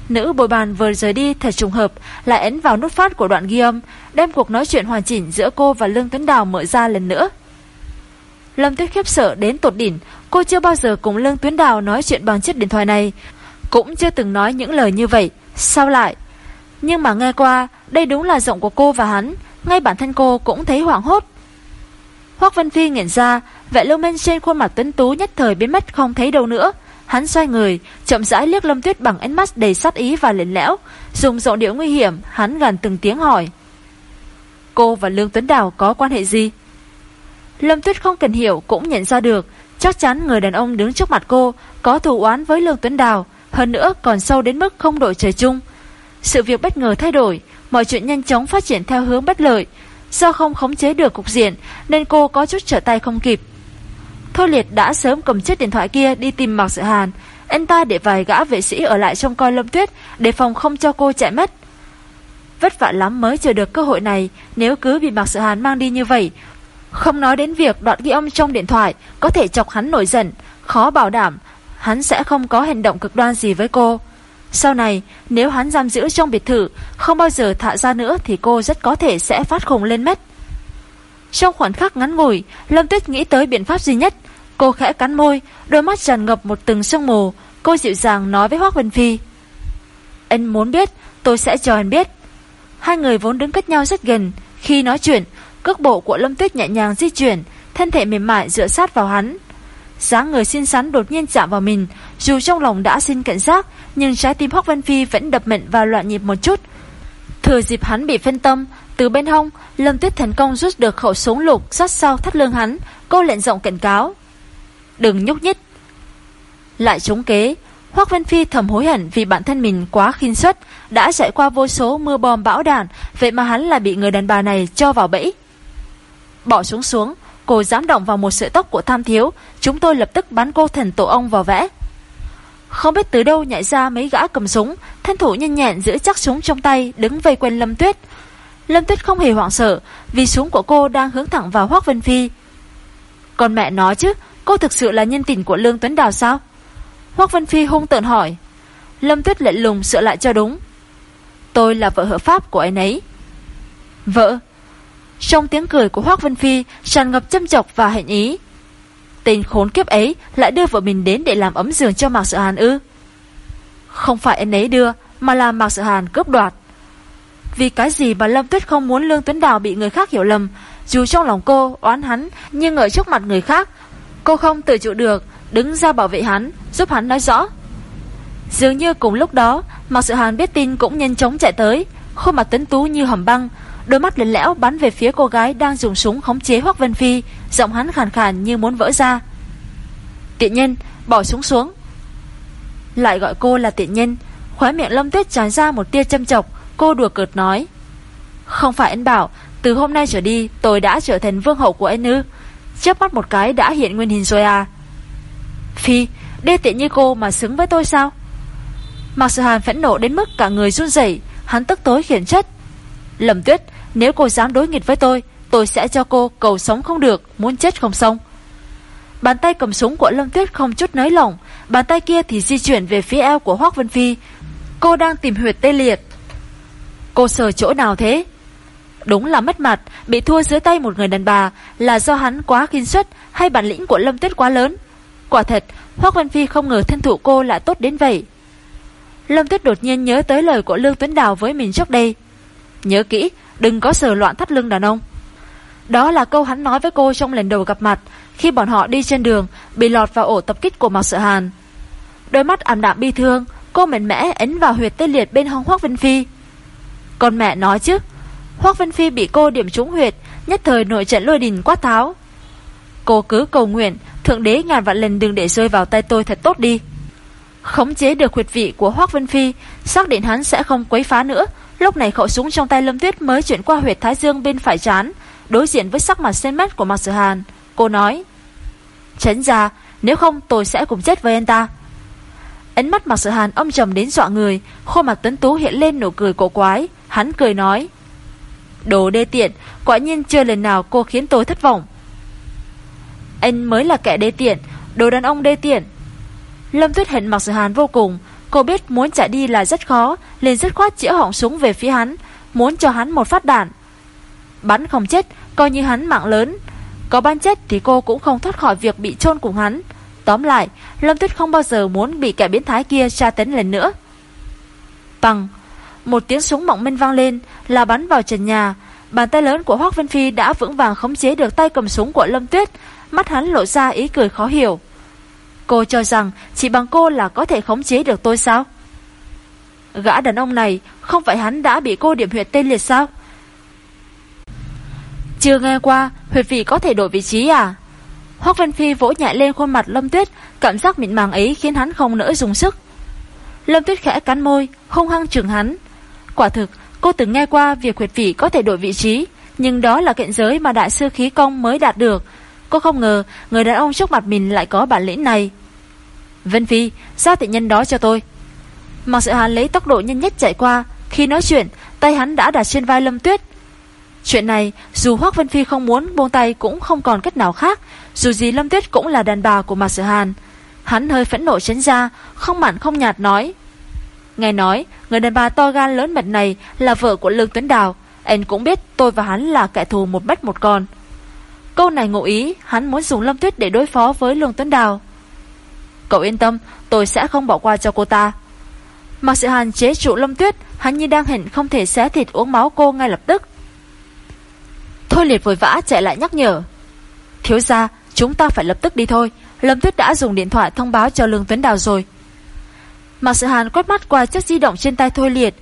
S1: Nữ bồi bàn vừa rời đi thật trùng hợp, lại ấn vào nút phát của đoạn ghi âm, đem cuộc nói chuyện hoàn chỉnh giữa cô và Lương Tuấn Đào mở ra lần nữa. Lâm Tuyết khiếp sợ đến tột đỉnh, cô chưa bao giờ cùng Lương Tuấn Đào nói chuyện bằng chiếc điện thoại này, cũng chưa từng nói những lời như vậy, sao lại? Nhưng mà nghe qua, đây đúng là giọng của cô và hắn, ngay bản thân cô cũng thấy hoảng hốt. Hoác Vân Phi nghiện ra, vẻ lưu Minh trên khuôn mặt tuấn tú nhất thời biến mất không thấy đâu nữa. Hắn xoay người, chậm rãi liếc Lâm Tuyết bằng ánh mắt đầy sát ý và lạnh lẽo, dùng giọng điệu nguy hiểm, hắn gần từng tiếng hỏi: "Cô và Lương Tuấn Đào có quan hệ gì?" Lâm Tuyết không cần hiểu cũng nhận ra được, chắc chắn người đàn ông đứng trước mặt cô có thù oán với Lương Tuấn Đào, hơn nữa còn sâu đến mức không đổi trời chung. Sự việc bất ngờ thay đổi, mọi chuyện nhanh chóng phát triển theo hướng bất lợi, do không khống chế được cục diện nên cô có chút trở tay không kịp. Thôi Liệt đã sớm cầm chiếc điện thoại kia đi tìm Mạc Sự Hàn, anh ta để vài gã vệ sĩ ở lại trong coi Lâm Tuyết để phòng không cho cô chạy mất. Vất vả lắm mới chờ được cơ hội này, nếu cứ bị Mạc Sự Hàn mang đi như vậy, không nói đến việc đoạn ghi âm trong điện thoại có thể chọc hắn nổi giận, khó bảo đảm hắn sẽ không có hành động cực đoan gì với cô. Sau này, nếu hắn giam giữ trong biệt thự, không bao giờ thả ra nữa thì cô rất có thể sẽ phát khùng lên mất. Trong khoảnh khắc ngắn ngủi, Lâm Tuyết nghĩ tới biện pháp duy nhất. Cô khẽ cắn môi, đôi mắt tràn ngập một từng sương mù. Cô dịu dàng nói với Hoác Vân Phi. Anh muốn biết, tôi sẽ cho anh biết. Hai người vốn đứng cách nhau rất gần. Khi nói chuyện, cước bộ của Lâm Tuyết nhẹ nhàng di chuyển, thân thể mềm mại dựa sát vào hắn dáng người xinh xắn đột nhiên chạm vào mình, dù trong lòng đã xin cảnh giác, nhưng trái tim Hoắc Văn Phi vẫn đập mạnh và loạn nhịp một chút. Thừa dịp hắn bị phân tâm, từ bên hông, Lâm Tuyết thành công rút được khẩu súng lục sát sau thắt lưng hắn, cô lệnh giọng cảnh cáo. Đừng nhúc nhích. Lại trúng kế, Hoắc Văn Phi thầm hối hận vì bản thân mình quá khinh suất, đã trải qua vô số mưa bom bão đạn, vậy mà hắn lại bị người đàn bà này cho vào bẫy. Bỏ xuống xuống, cô dám động vào một sợi tóc của tham thiếu, chúng tôi lập tức bắn cô thần tổ ông vào vẽ. Không biết từ đâu nhảy ra mấy gã cầm súng, thân thủ nhanh nhẹn giữ chắc súng trong tay, đứng vây quanh Lâm Tuyết. Lâm Tuyết không hề hoảng sợ, vì súng của cô đang hướng thẳng vào Hoác Vân Phi. Còn mẹ nói chứ, cô thực sự là nhân tình của Lương Tuấn Đào sao? Hoác Vân Phi hung tợn hỏi. Lâm Tuyết lệnh lùng sợ lại cho đúng. Tôi là vợ hợp pháp của anh ấy. Vợ? Trong tiếng cười của Hoác Vân Phi tràn ngập châm chọc và hạnh ý. Tên khốn kiếp ấy lại đưa vợ mình đến để làm ấm giường cho Mạc Sự Hàn ư. Không phải anh ấy đưa, mà là Mạc Sự Hàn cướp đoạt. Vì cái gì mà Lâm Tuyết không muốn Lương Tuấn Đào bị người khác hiểu lầm, dù trong lòng cô oán hắn, nhưng ở trước mặt người khác, cô không tự chịu được, đứng ra bảo vệ hắn, giúp hắn nói rõ. Dường như cùng lúc đó, Mạc Sự Hàn biết tin cũng nhanh chóng chạy tới, khuôn mặt tấn tú như hầm băng, Đôi mắt lạnh lẽo bắn về phía cô gái đang dùng súng khống chế Hoắc Vân Phi, giọng hắn khàn khàn như muốn vỡ ra. Tiện nhân, bỏ súng xuống. Lại gọi cô là tiện nhân, khóe miệng Lâm Tuyết tràn ra một tia châm chọc, cô đùa cợt nói: "Không phải anh bảo, từ hôm nay trở đi tôi đã trở thành vương hậu của anh ư?" Chớp mắt một cái đã hiện nguyên hình rồi à? Phi, đê tiện như cô mà xứng với tôi sao? Mạc Sư Hàn phẫn nộ đến mức cả người run rẩy, hắn tức tối khiển trách. Lâm Tuyết, nếu cô dám đối nghịch với tôi, tôi sẽ cho cô cầu sống không được, muốn chết không xong. Bàn tay cầm súng của Lâm Tuyết không chút nới lỏng, bàn tay kia thì di chuyển về phía eo của Hoác Vân Phi. Cô đang tìm huyệt tê liệt. Cô sờ chỗ nào thế? Đúng là mất mặt, bị thua dưới tay một người đàn bà là do hắn quá kinh suất hay bản lĩnh của Lâm Tuyết quá lớn. Quả thật, Hoác Vân Phi không ngờ thân thủ cô lại tốt đến vậy. Lâm Tuyết đột nhiên nhớ tới lời của Lương Tuấn Đào với mình trước đây. Nhớ kỹ, đừng có sờ loạn thắt lưng đàn ông. Đó là câu hắn nói với cô trong lần đầu gặp mặt, khi bọn họ đi trên đường, bị lọt vào ổ tập kích của Mạc Sợ Hàn. Đôi mắt ảm đạm bi thương, cô mạnh mẽ ấn vào huyệt tê liệt bên hông Hoác vinh Phi. Con mẹ nói chứ, Hoác vinh Phi bị cô điểm trúng huyệt, nhất thời nội trận lôi đình quát tháo. Cô cứ cầu nguyện, Thượng đế ngàn vạn lần đừng để rơi vào tay tôi thật tốt đi. Khống chế được huyệt vị của Hoác Vân Phi, xác định hắn sẽ không quấy phá nữa, Lúc này khẩu súng trong tay Lâm Tuyết mới chuyển qua huyệt thái dương bên phải trán, đối diện với sắc mặt xanh mét của Mạc Sở Hàn. Cô nói, Tránh ra, nếu không tôi sẽ cùng chết với anh ta. Ánh mắt Mạc Sự Hàn âm trầm đến dọa người, khuôn mặt tuấn tú hiện lên nụ cười cổ quái, hắn cười nói: "Đồ đê tiện, quả nhiên chưa lần nào cô khiến tôi thất vọng." Anh mới là kẻ đê tiện, đồ đàn ông đê tiện. Lâm Tuyết hận Mạc Sự Hàn vô cùng, cô biết muốn chạy đi là rất khó, liền dứt khoát chĩa họng súng về phía hắn, muốn cho hắn một phát đạn. Bắn không chết, coi như hắn mạng lớn, có bắn chết thì cô cũng không thoát khỏi việc bị chôn cùng hắn. Tóm lại, Lâm Tuyết không bao giờ muốn bị kẻ biến thái kia tra tấn lần nữa. Bằng, một tiếng súng mỏng minh vang lên là bắn vào trần nhà. Bàn tay lớn của Hoác Vân Phi đã vững vàng khống chế được tay cầm súng của Lâm Tuyết, mắt hắn lộ ra ý cười khó hiểu. Cô cho rằng chỉ bằng cô là có thể khống chế được tôi sao? Gã đàn ông này không phải hắn đã bị cô điểm huyệt tên liệt sao? Chưa nghe qua huyệt vị có thể đổi vị trí à? Hoác Vân Phi vỗ nhẹ lên khuôn mặt Lâm Tuyết, cảm giác mịn màng ấy khiến hắn không nỡ dùng sức. Lâm Tuyết khẽ cắn môi, hung hăng chừng hắn. Quả thực, cô từng nghe qua việc huyệt vị có thể đổi vị trí, nhưng đó là kiện giới mà đại sư khí công mới đạt được. Cô không ngờ người đàn ông trước mặt mình lại có bản lĩnh này. Vân Phi, giao tiện nhân đó cho tôi. Mặc sự hắn lấy tốc độ nhanh nhất chạy qua, khi nói chuyện, tay hắn đã đặt trên vai Lâm Tuyết. Chuyện này, dù Hoác Vân Phi không muốn buông tay cũng không còn cách nào khác, dù gì Lâm Tuyết cũng là đàn bà của Mạc Sự Hàn. Hắn hơi phẫn nộ chấn ra, không mặn không nhạt nói. Nghe nói, người đàn bà to gan lớn mật này là vợ của Lương Tuấn Đào. Anh cũng biết tôi và hắn là kẻ thù một mất một con. Câu này ngụ ý, hắn muốn dùng Lâm Tuyết để đối phó với Lương Tuấn Đào. Cậu yên tâm, tôi sẽ không bỏ qua cho cô ta. Mạc Sự Hàn chế trụ Lâm Tuyết, hắn như đang hình không thể xé thịt uống máu cô ngay lập tức. Thôi liệt vội vã chạy lại nhắc nhở. Thiếu ra, chúng ta phải lập tức đi thôi. Lâm Tuyết đã dùng điện thoại thông báo cho Lương Tuấn Đào rồi. Mạc Sự Hàn quét mắt qua chiếc di động trên tay Thôi Liệt.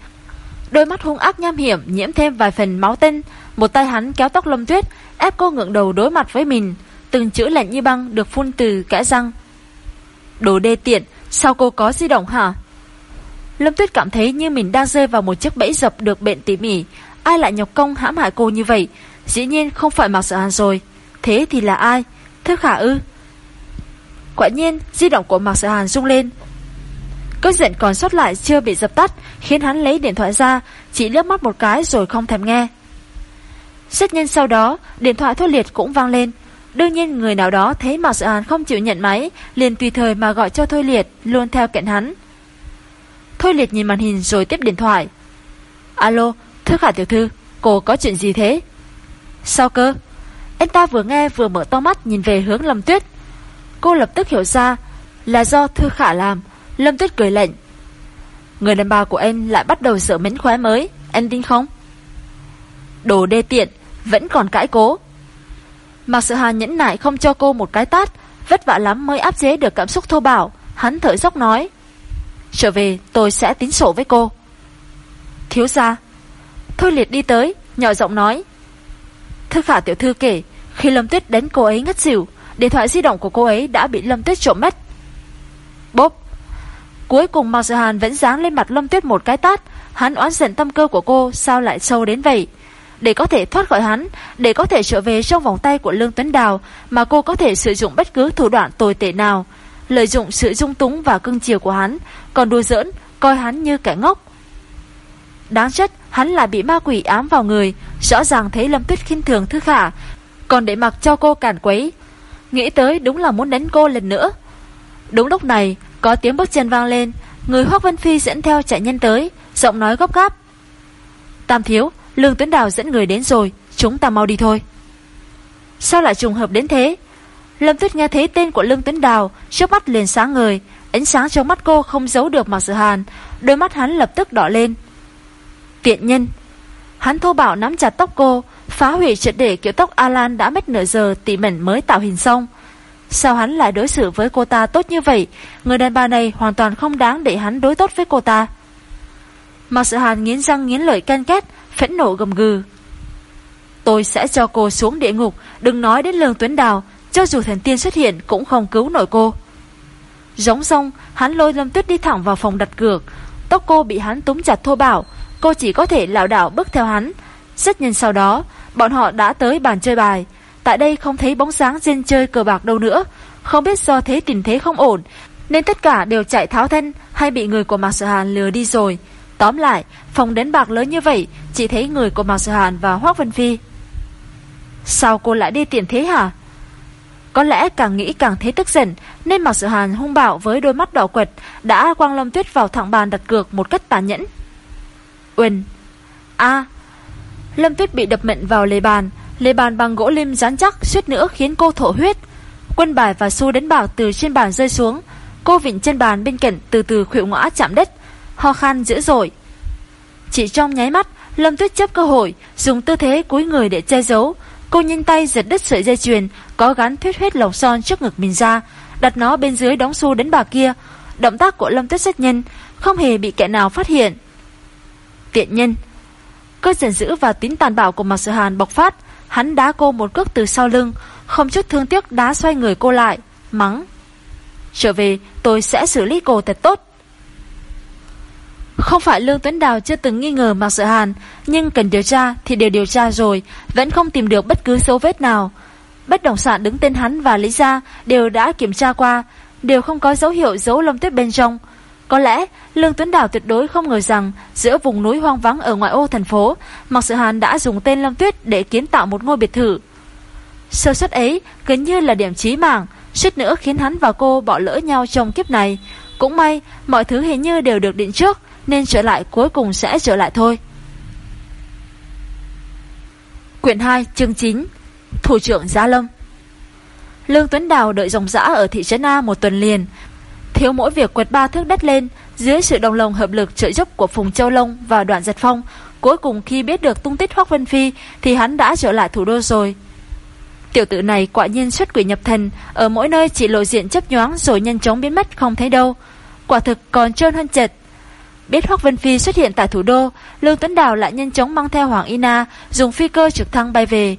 S1: Đôi mắt hung ác nham hiểm nhiễm thêm vài phần máu tinh. Một tay hắn kéo tóc Lâm Tuyết, ép cô ngượng đầu đối mặt với mình. Từng chữ lạnh như băng được phun từ kẽ răng. Đồ đê tiện, sao cô có di động hả? Lâm Tuyết cảm thấy như mình đang rơi vào một chiếc bẫy dập được bệnh tỉ mỉ. Ai lại nhọc công hãm hại cô như vậy? Dĩ nhiên không phải Mạc Sở Hàn rồi. Thế thì là ai? Thư khả ư? Quả nhiên, di động của Mạc Sở Hàn rung lên. Cơn giận còn sót lại chưa bị dập tắt, khiến hắn lấy điện thoại ra, chỉ liếc mắt một cái rồi không thèm nghe. Rất nhanh sau đó, điện thoại thôi liệt cũng vang lên. Đương nhiên người nào đó thấy Mạc Sự Hàn không chịu nhận máy, liền tùy thời mà gọi cho Thôi Liệt, luôn theo cạnh hắn. Thôi Liệt nhìn màn hình rồi tiếp điện thoại. Alo, Thư Khả Tiểu Thư, cô có chuyện gì thế? Sao cơ? Anh ta vừa nghe vừa mở to mắt nhìn về hướng Lâm Tuyết. Cô lập tức hiểu ra là do Thư Khả làm. Lâm Tuyết cười lệnh. Người đàn bà của em lại bắt đầu sợ mến khóe mới. em tin không? Đồ đê tiện, vẫn còn cãi cố. Mạc Sự Hàn nhẫn nại không cho cô một cái tát, vất vả lắm mới áp chế được cảm xúc thô bạo. Hắn thở dốc nói. Trở về tôi sẽ tính sổ với cô. Thiếu ra. Thôi liệt đi tới, nhỏ giọng nói. Thư khả tiểu thư kể, khi Lâm Tuyết đánh cô ấy ngất xỉu, điện thoại di động của cô ấy đã bị Lâm Tuyết trộm mất. Bốp! Cuối cùng Mạc Sự Hàn vẫn dáng lên mặt Lâm Tuyết một cái tát, hắn oán giận tâm cơ của cô sao lại sâu đến vậy. Để có thể thoát khỏi hắn, để có thể trở về trong vòng tay của Lương Tuấn Đào mà cô có thể sử dụng bất cứ thủ đoạn tồi tệ nào, lợi dụng sự dung túng và cưng chiều của hắn, còn đùa giỡn, coi hắn như kẻ ngốc. Đáng trách hắn là bị ma quỷ ám vào người, rõ ràng thấy Lâm Tuyết khinh thường Thư Khả, còn để mặc cho cô cản quấy. Nghĩ tới đúng là muốn đánh cô lần nữa. Đúng lúc này, có tiếng bước chân vang lên, người Hoác Vân Phi dẫn theo chạy nhân tới, giọng nói gấp gáp. Tam thiếu, Lương Tuấn Đào dẫn người đến rồi, chúng ta mau đi thôi. Sao lại trùng hợp đến thế? Lâm Tuyết nghe thấy tên của Lương Tuấn Đào, trước mắt liền sáng ngời, ánh sáng trong mắt cô không giấu được Mạc Sự Hàn, đôi mắt hắn lập tức đỏ lên. Tiện nhân. Hắn thô bạo nắm chặt tóc cô, phá hủy triệt để kiểu tóc Alan đã mất nửa giờ tỉ mẩn mới tạo hình xong. Sao hắn lại đối xử với cô ta tốt như vậy? Người đàn bà này hoàn toàn không đáng để hắn đối tốt với cô ta. Mạc Sự Hàn nghiến răng nghiến lợi can két, phẫn nộ gầm gừ. Tôi sẽ cho cô xuống địa ngục, đừng nói đến lương tuấn đào, cho dù thần tiên xuất hiện cũng không cứu nổi cô. Giống xong, hắn lôi Lâm Tuyết đi thẳng vào phòng đặt cược, tóc cô bị hắn túm chặt thô bảo, cô chỉ có thể lảo đảo bước theo hắn. Rất nhanh sau đó, bọn họ đã tới bàn chơi bài. Tại đây không thấy bóng sáng dân chơi cờ bạc đâu nữa, không biết do thế tình thế không ổn, Nên tất cả đều chạy tháo thân Hay bị người của Mạc Sở Hàn lừa đi rồi Tóm lại, phòng đến bạc lớn như vậy, Chỉ thấy người của Mạc Sở Hàn và Hoác Vân Phi. Sao cô lại đi tiền thế hả? Có lẽ càng nghĩ càng thấy tức giận, Nên Mạc Sở Hàn hung bạo với đôi mắt đỏ quệt Đã quang lâm tuyết vào thẳng bàn đặt cược Một cách tàn nhẫn. Uyên a, Lâm Tuyết bị đập mệnh vào lề bàn Lề bàn bằng gỗ lim rắn chắc suýt nữa khiến cô thổ huyết. Quân bài và xu đánh bạc từ trên bàn rơi xuống, Cô vịnh chân bàn bên cạnh từ từ khuỵu ngã chạm đất. Ho khan dữ dội. Chỉ trong nháy mắt, Lâm Tuyết chấp cơ hội, Dùng tư thế cúi người để che giấu. Cô nhanh tay giật đứt sợi dây chuyền, Có gắn thuyết huyết lồng son trước ngực mình ra, Đặt nó bên dưới đóng xu đến bà kia. Động tác của Lâm Tuyết rất nhanh, Không hề bị kẻ nào phát hiện. Tiện nhân. Cơn giận dữ và tính tàn bạo của Mạc Sự Hàn bộc phát. Hắn đá cô một cước từ sau lưng, Không chút thương tiếc đá xoay người cô lại. Mắng. Trở về, tôi sẽ xử lý cô thật tốt. Không phải Lương Tuấn Đào chưa từng nghi ngờ Mạc Sự Hàn Nhưng cần điều tra thì đều điều tra rồi Vẫn không tìm được bất cứ dấu vết nào Bất động sản đứng tên hắn và Lý Gia Đều đã kiểm tra qua Đều không có dấu hiệu dấu lông tuyết bên trong có lẽ Lương Tuấn Đào tuyệt đối không ngờ rằng giữa vùng núi hoang vắng ở ngoại ô thành phố, Mạc Sự Hàn đã dùng tên Lâm Tuyết để kiến tạo một ngôi biệt thự. Sơ suất ấy gần như là điểm chí mạng, suýt nữa khiến hắn và cô bỏ lỡ nhau trong kiếp này. Cũng may, mọi thứ hình như đều được định trước, nên trở lại cuối cùng sẽ trở lại thôi. Quyển 2, chương 9 Thủ trưởng gia Lâm Lương Tuấn Đào đợi dòng dã ở thị trấn A một tuần liền, Thiếu mỗi việc quật ba thước đất lên, dưới sự đồng lòng hợp lực trợ giúp của Phùng Châu Long và Đoạn Giật Phong, cuối cùng khi biết được tung tích Hoắc Vân Phi thì hắn đã trở lại thủ đô rồi. Tiểu tử này quả nhiên xuất quỷ nhập thần, ở mỗi nơi chỉ lộ diện chấp nhoáng rồi nhanh chóng biến mất không thấy đâu. Quả thực còn trơn hơn chật. Biết Hoắc Vân Phi xuất hiện tại thủ đô, Lương Tuấn Đào lại nhanh chóng mang theo Hoàng Ina, dùng phi cơ trực thăng bay về.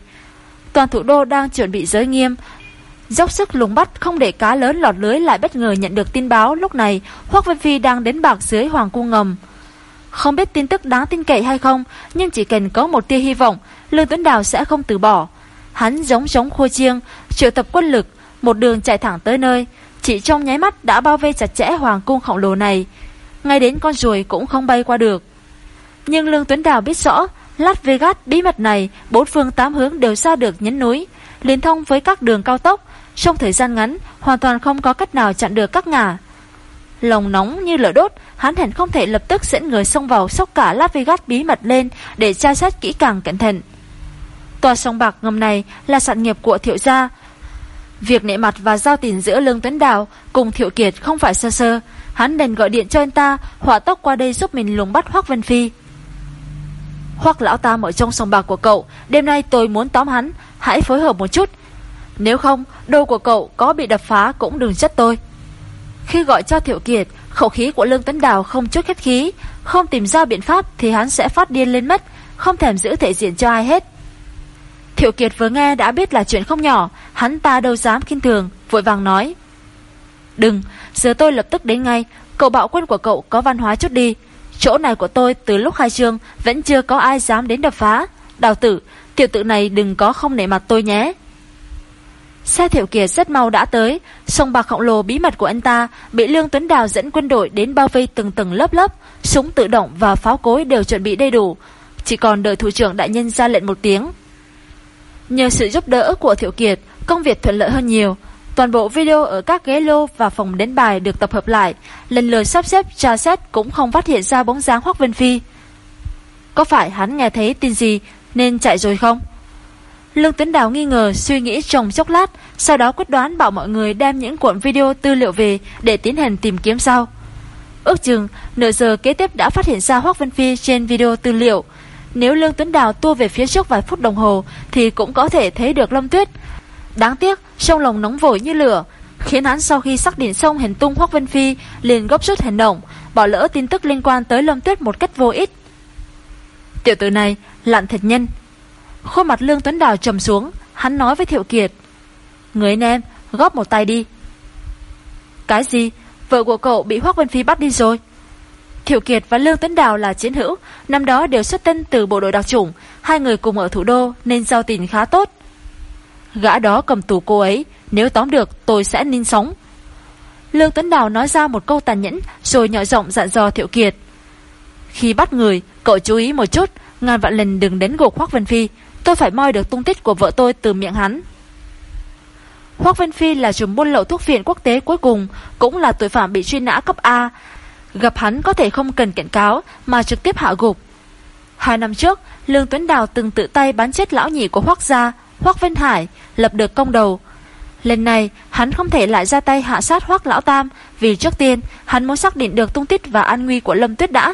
S1: Toàn thủ đô đang chuẩn bị giới nghiêm, dốc sức lùng bắt không để cá lớn lọt lưới lại bất ngờ nhận được tin báo lúc này Hoắc Vân Phi đang đến bạc dưới hoàng cung ngầm. Không biết tin tức đáng tin cậy hay không, nhưng chỉ cần có một tia hy vọng, Lương Tuấn Đào sẽ không từ bỏ. Hắn giống giống khua chiêng, triệu tập quân lực, một đường chạy thẳng tới nơi, chỉ trong nháy mắt đã bao vây chặt chẽ hoàng cung khổng lồ này. Ngay đến con ruồi cũng không bay qua được. Nhưng Lương Tuấn Đào biết rõ, Las Vegas bí mật này, bốn phương tám hướng đều xa được nhấn núi, liên thông với các đường cao tốc, trong thời gian ngắn, hoàn toàn không có cách nào chặn được các ngả. Lòng nóng như lửa đốt, hắn hẳn không thể lập tức dẫn người xông vào sóc cả Las Vegas bí mật lên để tra xét kỹ càng cẩn thận. Tòa sông bạc ngầm này là sản nghiệp của thiệu gia. Việc nệ mặt và giao tiền giữa Lương Tuấn Đào cùng thiệu kiệt không phải sơ sơ. Hắn đành gọi điện cho anh ta, hỏa tốc qua đây giúp mình lùng bắt Hoác Vân Phi. Hoác lão ta ở trong sòng bạc của cậu, đêm nay tôi muốn tóm hắn, hãy phối hợp một chút, nếu không, đồ của cậu có bị đập phá cũng đừng trách tôi. Khi gọi cho Thiệu Kiệt, khẩu khí của Lương Tấn Đào không chút khách khí, không tìm ra biện pháp thì hắn sẽ phát điên lên mất, không thèm giữ thể diện cho ai hết. Thiệu Kiệt vừa nghe đã biết là chuyện không nhỏ, hắn ta đâu dám kinh thường, vội vàng nói. Đừng, giờ tôi lập tức đến ngay, cậu bạo quân của cậu có văn hóa chút đi. Chỗ này của tôi từ lúc khai trương vẫn chưa có ai dám đến đập phá. Đào tử, tiểu tử này đừng có không nể mặt tôi nhé. Xe Thiệu Kiệt rất mau đã tới, sông bạc khổng lồ bí mật của anh ta bị Lương Tuấn Đào dẫn quân đội đến bao vây từng tầng lớp lớp, súng tự động và pháo cối đều chuẩn bị đầy đủ, chỉ còn đợi thủ trưởng đại nhân ra lệnh một tiếng. Nhờ sự giúp đỡ của Thiệu Kiệt, công việc thuận lợi hơn nhiều. Toàn bộ video ở các ghế lô và phòng đến bài được tập hợp lại, lần lượt sắp xếp tra xét cũng không phát hiện ra bóng dáng Hoắc Vân Phi. Có phải hắn nghe thấy tin gì nên chạy rồi không? Lương Tuấn Đào nghi ngờ suy nghĩ trong chốc lát, sau đó quyết đoán bảo mọi người đem những cuộn video tư liệu về để tiến hành tìm kiếm sau. Ước chừng, nửa giờ kế tiếp đã phát hiện ra Hoác Vân Phi trên video tư liệu. Nếu Lương Tuấn Đào tua về phía trước vài phút đồng hồ thì cũng có thể thấy được Lâm Tuyết. Đáng tiếc, trong lòng nóng vội như lửa, khiến hắn sau khi xác định xong hành tung hoắc Vân Phi liền gấp rút hành động, bỏ lỡ tin tức liên quan tới Lâm Tuyết một cách vô ích. Tiểu tử này, lặn thật nhân, Khuôn mặt Lương Tuấn Đào trầm xuống Hắn nói với Thiệu Kiệt Người anh em góp một tay đi. Cái gì? Vợ của cậu bị Hoác Vân Phi bắt đi rồi? Thiệu Kiệt và Lương Tuấn Đào là chiến hữu Năm đó đều xuất thân từ bộ đội đặc chủng Hai người cùng ở thủ đô Nên giao tình khá tốt. Gã đó cầm tù cô ấy. Nếu tóm được, tôi sẽ ninh sống Lương Tuấn Đào nói ra một câu tàn nhẫn, Rồi nhỏ giọng dặn dò Thiệu Kiệt. Khi bắt người, Cậu chú ý một chút, Ngàn vạn lần đừng đến gục Hoác Vân Phi. Tôi phải moi được tung tích của vợ tôi từ miệng hắn. Hoác Vân Phi là chùm buôn lậu thuốc viện quốc tế cuối cùng, Cũng là tội phạm bị truy nã cấp A. Gặp hắn có thể không cần cảnh cáo, Mà trực tiếp hạ gục. Hai năm trước, Lương Tuấn Đào từng tự tay bán chết lão nhị của Hoác gia. Hoác Vinh Hải Lập được công đầu. Lần này, hắn không thể lại ra tay hạ sát Hoác Lão Tam, Vì trước tiên, hắn muốn xác định được tung tích và an nguy của Lâm Tuyết đã.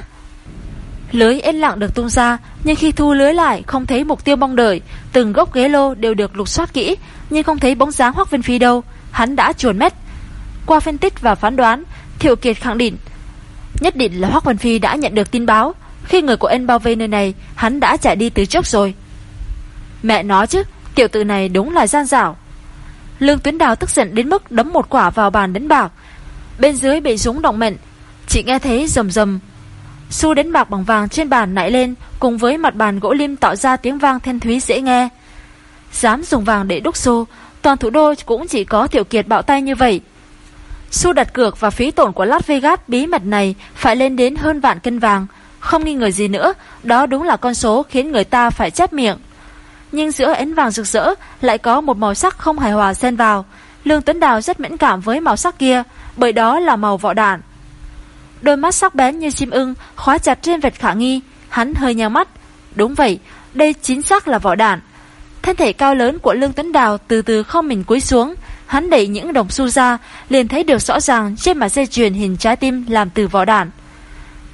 S1: Lưới yên lặng được tung ra, Nhưng khi thu lưới lại, không thấy mục tiêu mong đợi. Từng gốc ghế lô đều được lục soát kỹ, Nhưng không thấy bóng dáng Hoác Vinh Phi đâu. Hắn đã chuồn mất. Qua phân tích và phán đoán, Thiệu Kiệt khẳng định, Nhất định là Hoác Vinh Phi đã nhận được tin báo. Khi người của anh bao vây nơi này, Hắn đã chạy đi từ trước rồi. Mẹ nó chứ Tiểu tử này đúng là gian dảo. Lương Tuyến Đào tức giận đến mức đấm một quả vào bàn đánh bạc. Bên dưới bị súng động mệnh Chị nghe thấy rầm rầm. Xu đánh bạc bằng vàng trên bàn nảy lên, Cùng với mặt bàn gỗ lim tạo ra tiếng vang thanh thúy dễ nghe. Dám dùng vàng để đúc xu Toàn thủ đô cũng chỉ có tiểu Kiệt bạo tay như vậy. Xu đặt cược và phí tổn của Las Vegas bí mật này Phải lên đến hơn vạn cân vàng. Không nghi ngờ gì nữa, Đó đúng là con số khiến người ta phải chép miệng. Nhưng giữa ánh vàng rực rỡ Lại có một màu sắc không hài hòa xen vào. Lương Tuấn Đào rất mẫn cảm với màu sắc kia Bởi đó là màu vỏ đạn. Đôi mắt sắc bén như chim ưng Khóa chặt trên vệt khả nghi. Hắn hơi nhào mắt. Đúng vậy, đây chính xác là vỏ đạn. Thân thể cao lớn của Lương Tuấn Đào từ từ không mình cúi xuống. Hắn đẩy những đồng xu ra liền thấy được rõ ràng trên mặt dây chuyền hình trái tim làm từ vỏ đạn.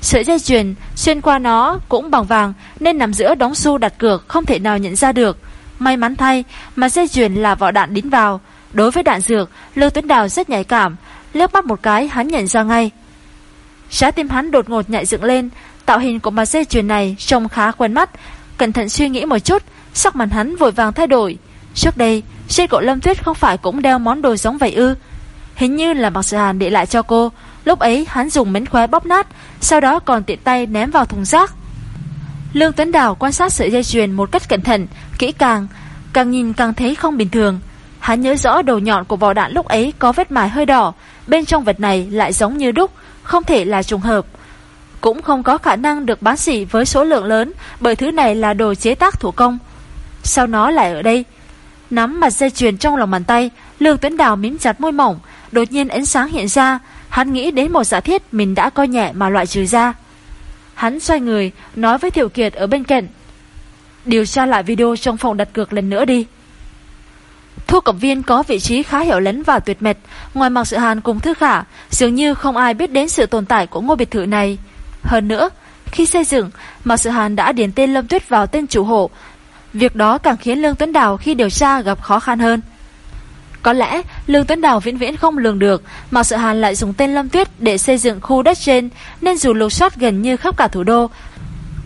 S1: Sợi dây chuyền xuyên qua nó cũng bằng vàng, Nên nằm giữa đóng xu đặt cược không thể nào nhận ra được. May mắn thay, mà dây chuyền là vỏ đạn đính vào. Đối với đạn dược, Lưu Tuấn Đào rất nhạy cảm, liếc mắt một cái hắn nhận ra ngay. Trái tim hắn đột ngột nhạy dựng lên, Tạo hình của mặt dây chuyền này trông khá quen mắt. Cẩn thận suy nghĩ một chút, Sắc mặt hắn vội vàng thay đổi. Trước đây trên cổ Lâm Tuyết không phải cũng đeo món đồ giống vậy ư? Hình như là Mạc Sự Hàn để lại cho cô Lúc ấy, hắn dùng mến khóe bóp nát, Sau đó còn tiện tay ném vào thùng rác. Lương Tuấn Đào quan sát sợi dây chuyền một cách cẩn thận, Kỹ càng Càng nhìn càng thấy không bình thường. Hắn nhớ rõ đầu nhọn của vỏ đạn lúc ấy có vết mài hơi đỏ, Bên trong vật này lại giống như đúc, Không thể là trùng hợp. Cũng không có khả năng được bán xỉ với số lượng lớn, Bởi thứ này là đồ chế tác thủ công. Sao nó lại ở đây. Nắm mặt dây chuyền trong lòng bàn tay, Lương Tuấn Đào mím chặt môi mỏng, Đột nhiên ánh sáng hiện ra Hắn nghĩ đến một giả thiết mình đã coi nhẹ mà loại trừ ra. Hắn xoay người, Nói với Thiệu Kiệt ở bên cạnh, Điều tra lại video trong phòng đặt cược lần nữa đi. Thu cẩm viên có vị trí khá hiểu lấn và tuyệt mệt, Ngoài mặt Sự Hàn cùng Thư Khả, Dường như không ai biết đến sự tồn tại của ngôi biệt thự này. Hơn nữa, Khi xây dựng, Mạc Sự Hàn đã điền tên Lâm Tuyết vào tên chủ hộ. Việc đó càng khiến Lương Tuấn Đào khi điều tra gặp khó khăn hơn. Có lẽ Lương Tuấn Đào viễn viễn không lường được mà sợ Hàn lại dùng tên Lâm Tuyết để xây dựng khu đất trên nên dù lục soát gần như khắp cả thủ đô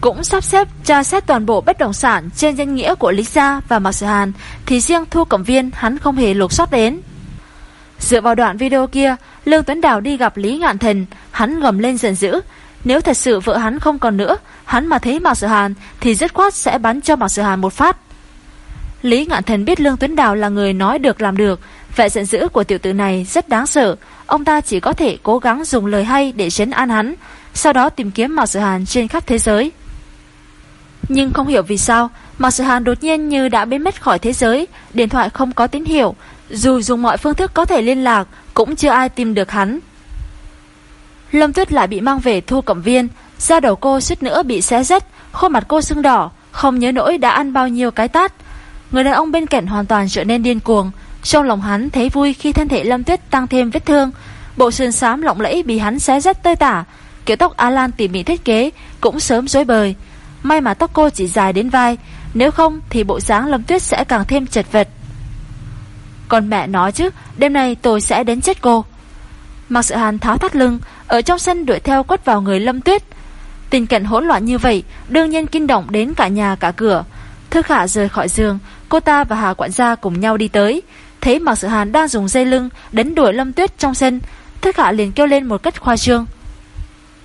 S1: cũng sắp xếp tra xét toàn bộ bất động sản trên danh nghĩa của Lý Gia và Mạc Sự Hàn thì riêng Thu Cẩm Viên hắn không hề lục soát đến. Dựa vào đoạn video kia, Lương Tuấn Đào đi gặp Lý Ngạn Thần, hắn gầm lên giận dữ. Nếu thật sự vợ hắn không còn nữa, hắn mà thấy Mạc Sự Hàn thì rất khoát sẽ bắn cho Mạc Sự Hàn một phát. Lý Ngạn Thần biết Lương Tuấn Đào là người nói được làm được, vẻ giận dữ của tiểu tử này rất đáng sợ, ông ta chỉ có thể cố gắng dùng lời hay để trấn an hắn, sau đó tìm kiếm Mạc Sở Hàn trên khắp thế giới. Nhưng không hiểu vì sao, Mạc Sở Hàn đột nhiên như đã biến mất khỏi thế giới, điện thoại không có tín hiệu, dù dùng mọi phương thức có thể liên lạc, cũng chưa ai tìm được hắn. Lâm Tuyết lại bị mang về thu cẩm viên, da đầu cô suýt nữa bị xé rách, khuôn mặt cô sưng đỏ, không nhớ nỗi đã ăn bao nhiêu cái tát. Người đàn ông bên cạnh hoàn toàn trở nên điên cuồng, trong lòng hắn thấy vui khi thân thể Lâm Tuyết tăng thêm vết thương, bộ sườn xám lộng lẫy bị hắn xé rách tơi tả, kiểu tóc Alan tỉ mỉ thiết kế cũng sớm rối bời. May mà tóc cô chỉ dài đến vai, nếu không thì bộ dáng Lâm Tuyết sẽ càng thêm chật vật. Còn mẹ nói chứ, đêm nay tôi sẽ đến chết cô. Mặc sự hàn tháo thắt lưng, ở trong sân đuổi theo quất vào người Lâm Tuyết. Tình cảnh hỗn loạn như vậy, đương nhiên kinh động đến cả nhà cả cửa. Thư Khả rời khỏi giường, cô ta và Hà quản gia cùng nhau đi tới. Thấy Mạc Sự Hàn đang dùng dây lưng đánh đuổi Lâm Tuyết trong sân, Thư Khả liền kêu lên một cách khoa trương.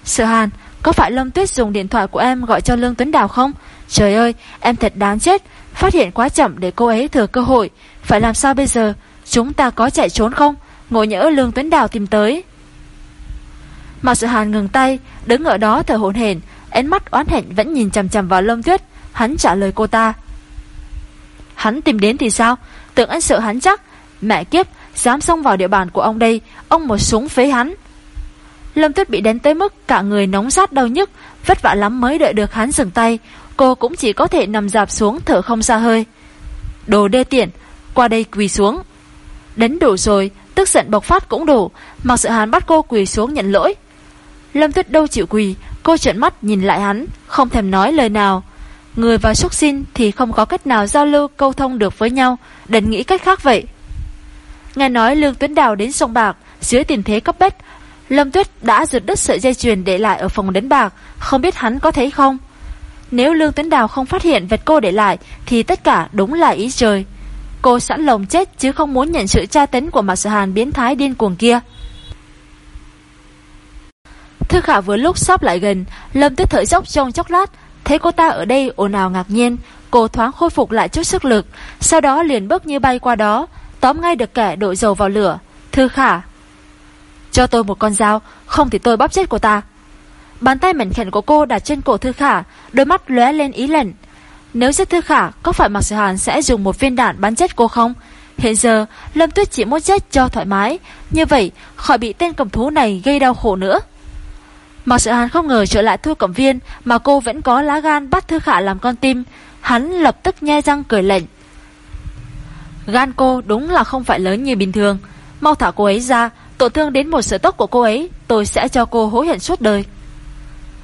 S1: Sự Hàn, có phải Lâm Tuyết dùng điện thoại của em gọi cho Lương Tuấn Đào không? Trời ơi, em thật đáng chết, phát hiện quá chậm để cô ấy thừa cơ hội. Phải làm sao bây giờ? Chúng ta có chạy trốn không? Ngộ nhỡ Lương Tuấn Đào tìm tới Mạc Sự Hàn ngừng tay Đứng ở đó thở hổn hển Ánh mắt oán hẹn vẫn nhìn chằm chằm vào Lâm Tuyết Hắn trả lời cô ta. Hắn tìm đến thì sao? Tưởng anh sợ hắn chắc. Mẹ kiếp, Dám xông vào địa bàn của ông đây. Ông một súng phế hắn. Lâm Tuyết bị đánh tới mức cả người nóng rát đau nhức. Vất vả lắm mới đợi được hắn dừng tay. Cô cũng chỉ có thể nằm dạp xuống thở không ra hơi. Đồ đê tiện, Qua đây quỳ xuống. Đến đủ rồi, Tức giận bộc phát cũng đủ. Mặc sự hắn bắt cô quỳ xuống nhận lỗi. Lâm Tuyết đâu chịu quỳ. Cô trợn mắt nhìn lại hắn, Không thèm nói lời nào. Người và xuất sinh thì không có cách nào giao lưu, câu thông được với nhau. Đành nghĩ cách khác vậy. Nghe nói Lương Tuấn Đào đến sông Bạc, Dưới tình thế cấp bách, Lâm Tuyết đã rượt đứt sợi dây chuyền để lại ở phòng đánh bạc. Không biết hắn có thấy không? Nếu Lương Tuấn Đào không phát hiện vật cô để lại, Thì tất cả đúng là ý trời. Cô sẵn lòng chết chứ không muốn nhận sự tra tấn của Mạc Sở Hàn biến thái điên cuồng kia. Thư Khả vừa lúc sắp lại gần, Lâm Tuyết thở dốc trong chốc lát Thấy cô ta ở đây ồn ào ngạc nhiên, Cô thoáng khôi phục lại chút sức lực, Sau đó liền bước như bay qua đó, Tóm ngay được kẻ đổ dầu vào lửa. Thư Khả, Cho tôi một con dao, Không thì tôi bóp chết cô ta. Bàn tay mảnh khảnh của cô đặt trên cổ Thư Khả, Đôi mắt lóe lên ý lệnh Nếu giết Thư Khả, Có phải Mạc Sở Hàn sẽ dùng một viên đạn bắn chết cô không? Hiện giờ, Lâm Tuyết chỉ muốn chết cho thoải mái, Như vậy, khỏi bị tên cầm thú này gây đau khổ nữa. Mạc Sự Hàn không ngờ trở lại Thu Cẩm Viên mà cô vẫn có lá gan bắt Thư Khả làm con tim. Hắn lập tức nhe răng cười lệnh. Gan cô đúng là không phải lớn như bình thường. Mau thả cô ấy ra, tổn thương đến một sợi tóc của cô ấy, tôi sẽ cho cô hối hận suốt đời.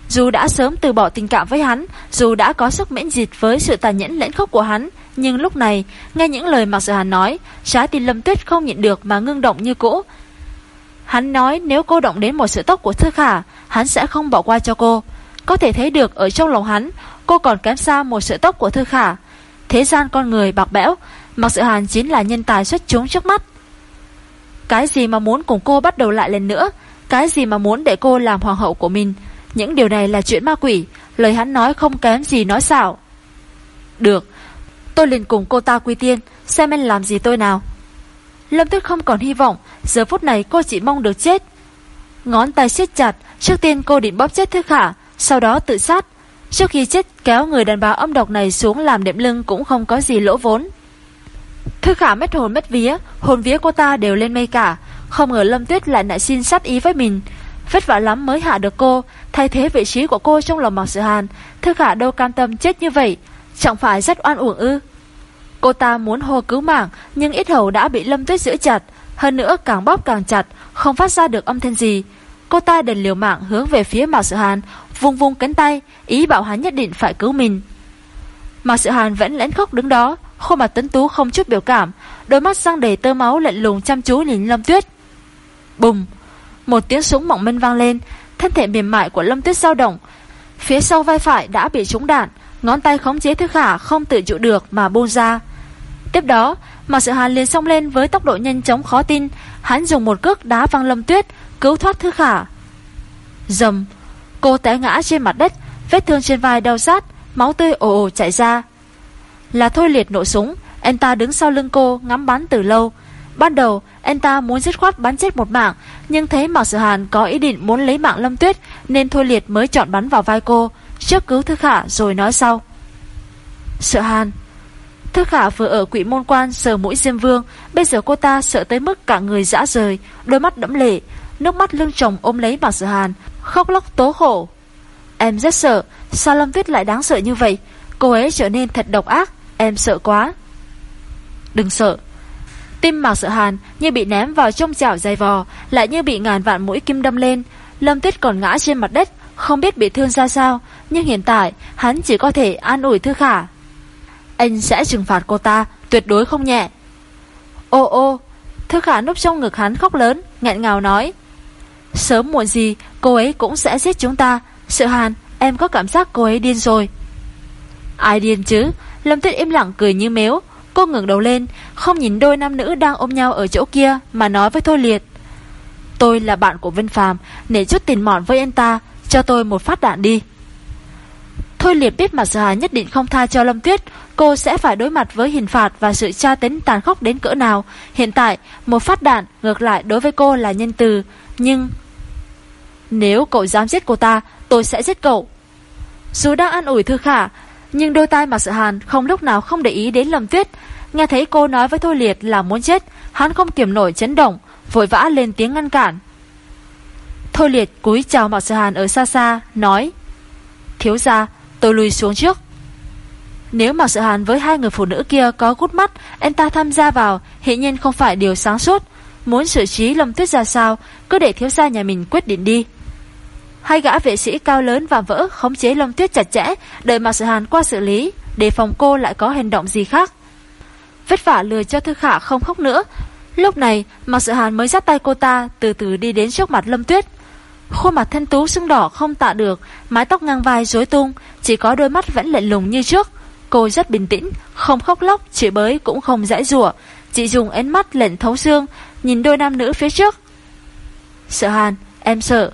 S1: Dù đã sớm từ bỏ tình cảm với hắn, dù đã có sức miễn dịch với sự tàn nhẫn lẫn khốc của hắn, nhưng lúc này, nghe những lời Mạc Sự Hàn nói, trái tim Lâm Tuyết không nhịn được mà ngưng động như cũ. Hắn nói nếu cô động đến một sợi tóc của Thư Khả, hắn sẽ không bỏ qua cho cô. Có thể thấy được ở trong lòng hắn, cô còn kém xa một sợi tóc của Thư Khả. Thế gian con người bạc bẽo, Mặc sự hàn chính là nhân tài xuất chúng trước mắt. Cái gì mà muốn cùng cô bắt đầu lại lần nữa, cái gì mà muốn để cô làm hoàng hậu của mình, những điều này là chuyện ma quỷ, lời hắn nói không kém gì nói xạo. Được, tôi liền cùng cô ta quy tiên, xem anh làm gì tôi nào. Lâm Tuyết không còn hy vọng, giờ phút này cô chỉ mong được chết. Ngón tay siết chặt, trước tiên cô định bóp chết Thư Khả, sau đó tự sát. Trước khi chết kéo người đàn bà âm độc này xuống làm đệm lưng cũng không có gì lỗ vốn. Thư Khả mất hồn mất vía, hồn vía cô ta đều lên mây cả. Không ngờ Lâm Tuyết lại nại xin sát ý với mình. Vất vả lắm mới hạ được cô, thay thế vị trí của cô trong lòng Mạc Sự Hàn. Thư Khả đâu cam tâm chết như vậy, chẳng phải rất oan uổng ư. Cô ta muốn hô cứu mạng, nhưng ít hầu đã bị Lâm Tuyết giữ chặt. Hơn nữa càng bóp càng chặt, không phát ra được âm thanh gì. Cô ta đền liều mạng hướng về phía Mạc Sự Hàn, vung vung cánh tay, ý bảo hắn nhất định phải cứu mình. Mạc Sự Hàn vẫn lén khóc đứng đó, khuôn mặt tấn tú không chút biểu cảm, đôi mắt răng đầy tơ máu lạnh lùng chăm chú nhìn Lâm Tuyết. Bùng! Một tiếng súng mỏng minh vang lên, thân thể mềm mại của Lâm Tuyết dao động. Phía sau vai phải đã bị trúng đạn, ngón tay khống chế Thư Khả không tự chủ được mà buông ra. Tiếp đó, Mạc Sự Hàn liền xông lên với tốc độ nhanh chóng khó tin, hắn dùng một cước đá văng Lâm Tuyết, cứu thoát Thư Khả. Dầm, cô té ngã trên mặt đất, vết thương trên vai đau rát, máu tươi ồ ồ chảy ra. Là Thôi Liệt nổ súng, anh ta đứng sau lưng cô ngắm bắn từ lâu. Ban đầu, anh ta muốn dứt khoát bắn chết một mạng, nhưng thấy Mạc Sự Hàn có ý định muốn lấy mạng Lâm Tuyết nên Thôi Liệt mới chọn bắn vào vai cô, trước cứu Thư Khả rồi nói sau. Sợ Hàn Thư Khả vừa ở quỷ môn quan sờ mũi Diêm Vương, bây giờ cô ta sợ tới mức cả người dã rời, đôi mắt đẫm lệ, nước mắt lưng chồng ôm lấy Mạc sợ Hàn, khóc lóc tố khổ. Em rất sợ, sao Lâm Tuyết lại đáng sợ như vậy? Cô ấy trở nên thật độc ác, em sợ quá. Đừng sợ. Tim Mạc sợ Hàn như bị ném vào trong chảo dày vò, lại như bị ngàn vạn mũi kim đâm lên. Lâm Tuyết còn ngã trên mặt đất, không biết bị thương ra sao, nhưng hiện tại hắn chỉ có thể an ủi Thư Khả. Anh sẽ trừng phạt cô ta, tuyệt đối không nhẹ. Ô ô, Thư Khả núp trong ngực hắn khóc lớn, nghẹn ngào nói. Sớm muộn gì, cô ấy cũng sẽ giết chúng ta. Sự hàn, em có cảm giác cô ấy điên rồi. Ai điên chứ? Lâm Tuyết im lặng cười như mếu. Cô ngừng đầu lên, không nhìn đôi nam nữ đang ôm nhau ở chỗ kia mà nói với Thôi Liệt. Tôi là bạn của Vân Phàm, để chút tiền mọn với anh ta, cho tôi một phát đạn đi. Thôi liệt biết mặt sợ Hàn nhất định không tha cho Lâm Tuyết, cô sẽ phải đối mặt với hình phạt và sự tra tấn tàn khốc đến cỡ nào. Hiện tại, một phát đạn ngược lại đối với cô là nhân từ, nhưng... Nếu cậu dám giết cô ta, tôi sẽ giết cậu. Dù đang ăn ủi Thư Khả, nhưng đôi tai mặt sợ Hàn không lúc nào không để ý đến Lâm Tuyết. Nghe thấy cô nói với Thôi Liệt là muốn chết, hắn không kiềm nổi chấn động, vội vã lên tiếng ngăn cản. Thôi Liệt cúi chào Mạc Sở Hàn ở xa xa, nói Thiếu ra, tôi lùi xuống trước. Nếu Mạc Sở Hàn với hai người phụ nữ kia có gút mắt, anh ta tham gia vào, hiện nhiên không phải điều sáng suốt. Muốn xử trí Lâm Tuyết ra sao, cứ để thiếu gia nhà mình quyết định đi. Hai gã vệ sĩ cao lớn và vỡ khống chế Lâm Tuyết chặt chẽ, đợi Mạc Sở Hàn qua xử lý, để phòng cô lại có hành động gì khác. Vất vả lừa cho Thư Khả không khóc nữa. Lúc này, Mạc Sở Hàn mới dắt tay cô ta từ từ đi đến trước mặt Lâm Tuyết. Khuôn mặt thanh tú sưng đỏ không tạ được, mái tóc ngang vai rối tung, chỉ có đôi mắt vẫn lạnh lùng như trước. Cô rất bình tĩnh, không khóc lóc, chỉ bới cũng không dãi rủa, chỉ dùng ánh mắt lệnh thấu xương, nhìn đôi nam nữ phía trước. Sợ Hàn, em sợ.